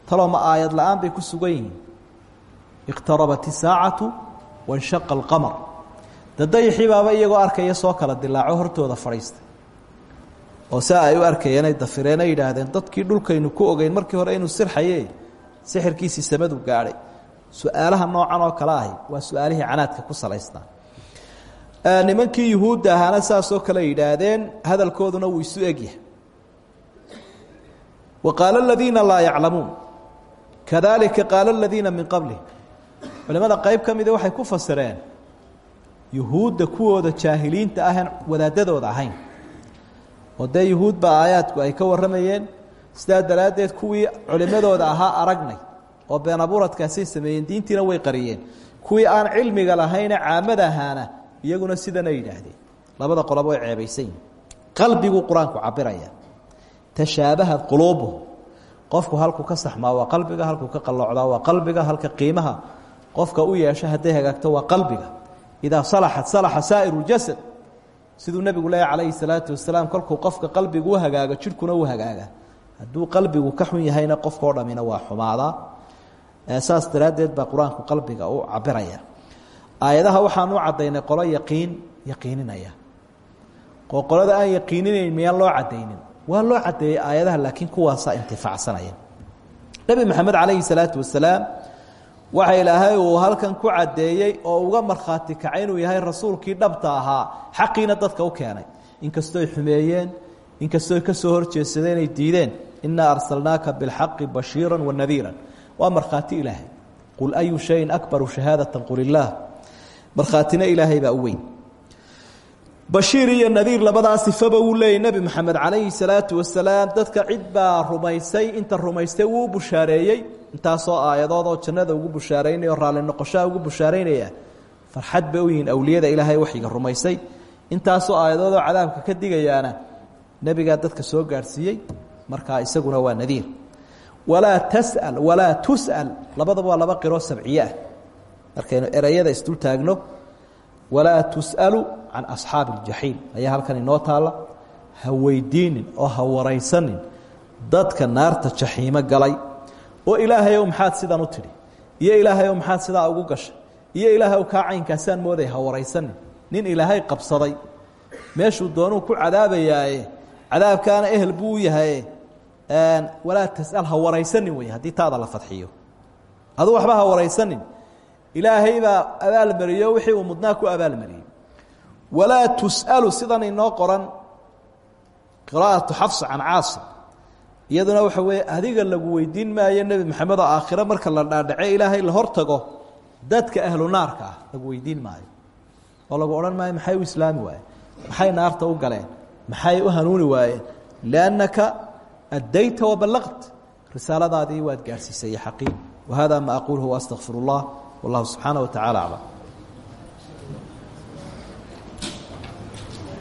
Taloo ma aayad la'aan bay ku sugan yihiin. Iqtarabat isaacatu wanshaqa alqamar dadayaxii baaba iyagoo arkaya soo kala dilaaco hortooda fadhiista oo saa ay u arkayeen ay dafireen ay yidhaahdeen dadkii dhulkaynu ku ogeyn markii hore inuu sirxaye sixirkiisii samadu gaadhay. Su'aalaha noocan oo kale ahi waa su'aalihii canaadka ku salaysnaa. Nimankii yuhuudda ahaana saasoo kale yidhaahdeen hadalkooduna wuu isu egyahay wa qaala aladiina laa yaclamuun. Kadalika qaala aladiina min qablihim culimada qayb ka mida waxay ku fasireen yuhuudda kuwooda jaahiliinta ahan wadaadadooda ahayn oo dee yuhuud baa aayaadku ay ka warramayeen sidaa daraaddeed kuwii culimadooda ahaa aragnay oo been abuuradkaasay sameeyeen diintiina way qariyeen. Kuwii aan cilmiga lahayne caamada ahaana iyaguna sidana yidhaahdeen. Labada qoloba way ceebaysan yihiin qalbiguu qur'aanku cabiraya tashaabahad quluubuhum qofku halkuu ka saxmaa waa qalbiga halkuu ka qalloocdaa waa qalbiga halka qiimaha qofka u yeesho hadday hagaagto waa qalbiga. Idaa salaxat salaxa saa'iru ljasad siduu nebigu leeya calayhi salaatu wasalaam kolkuu qofka qalbigu u hagaago jidhkuna u hagaaga hadduu qalbigu ka xun yahayna qofkao dhamina waa xumaadaa. Saas daraaddeed baa qur'aanku qalbiga u cabiraya aayadaha waxaan u caddaynay qolo yaqiin yaqiininaya. Qolada aan yaqiininayn miyaan loo caddaynin? Waa loo caddeeyey aayadaha laakiin kuwaasaa intifaacsanaya. Nebi maxamed calayhi salaatu wasalaam waxa ilaahay uu halkan ku caddeeyey oo uga markhaati kacay inuu yahay rasuulkii dhabta ahaa xaqiina dadka u keenay. Inkastooy xumeeyeen inkastooy ka soo horjeedsadeen ay diideen innaa arsalnaaka bilxaqi bashiira wanadiira waa markhaati ilaahay. Qul ayu shayin akbaru shahaadata qul illaah markhaatina ilaahay baa u weyn bashiir iyo nadiir labadaa sifaba wuu leeyay nebi moxamed calayhi salaatu wasalaam dadka cid baa rumaysay inta rumaystay wuu bushaareeyey intaasoo aayadood oo jannada ugu bushaaraynaya oo raalli noqoshaha ugu bushaaraynaya farxad bay awliyada ilaahay waxyiga rumaysay. Intaasoo aayadoodoo cadaabka ka digayaana nebigaa dadka soo gaadhsiiyey markaa isaguna waa nadiir walaa tas'al walaa tus'al labadaba waa laba qiroo sabciye ah markaynu erayada isdul taagno walaa tus'alu can asxaabi اljaxiim ayaa halkan inoo taalla? Ha weydiinin oo ha waraysanin. Dadka naarta jaxiimo galay. Oo ilaahay ow maxaad sidan u tidhi? Iyo ilaahay ow maxaad sidaa ugu gashay? Iyo ilaahay ow kaa caynkaasaan mooday? Ha waraysanin. Nin ilaahay qabsaday. Meeshuu doonuu ku cadaabayaaye. Cadaabkaana ehel buu yahaye walaa tas'al ha waraysanin wey haddii taada la fadxiyo. Adu waxba ha waraysanin. Ilaahay baa abaalmariyo wixii uu mudnaa ku abaalmariyey walaa tus'alu sidan inoo qoran qiraa'atu xafsa can caasim iyaduna waxa weeye adiga lagu weydiin maayo nebi maxamed oo aakhiro marka la dhaadhace ilaahay la hor tago dadka ahlu naarka ah lagu weydiin maayo. Oo lagu odhan maayo maxay u islaami waayeen maxay naarta u galeen? Maxay u hanuuni waayeen liannaka addayta waballaqt risaaladaadii waad gaadhsiisay xaqiin wahada ma aquluhu waastaqfir اllah wallahu subxaanaه wa tacala aclam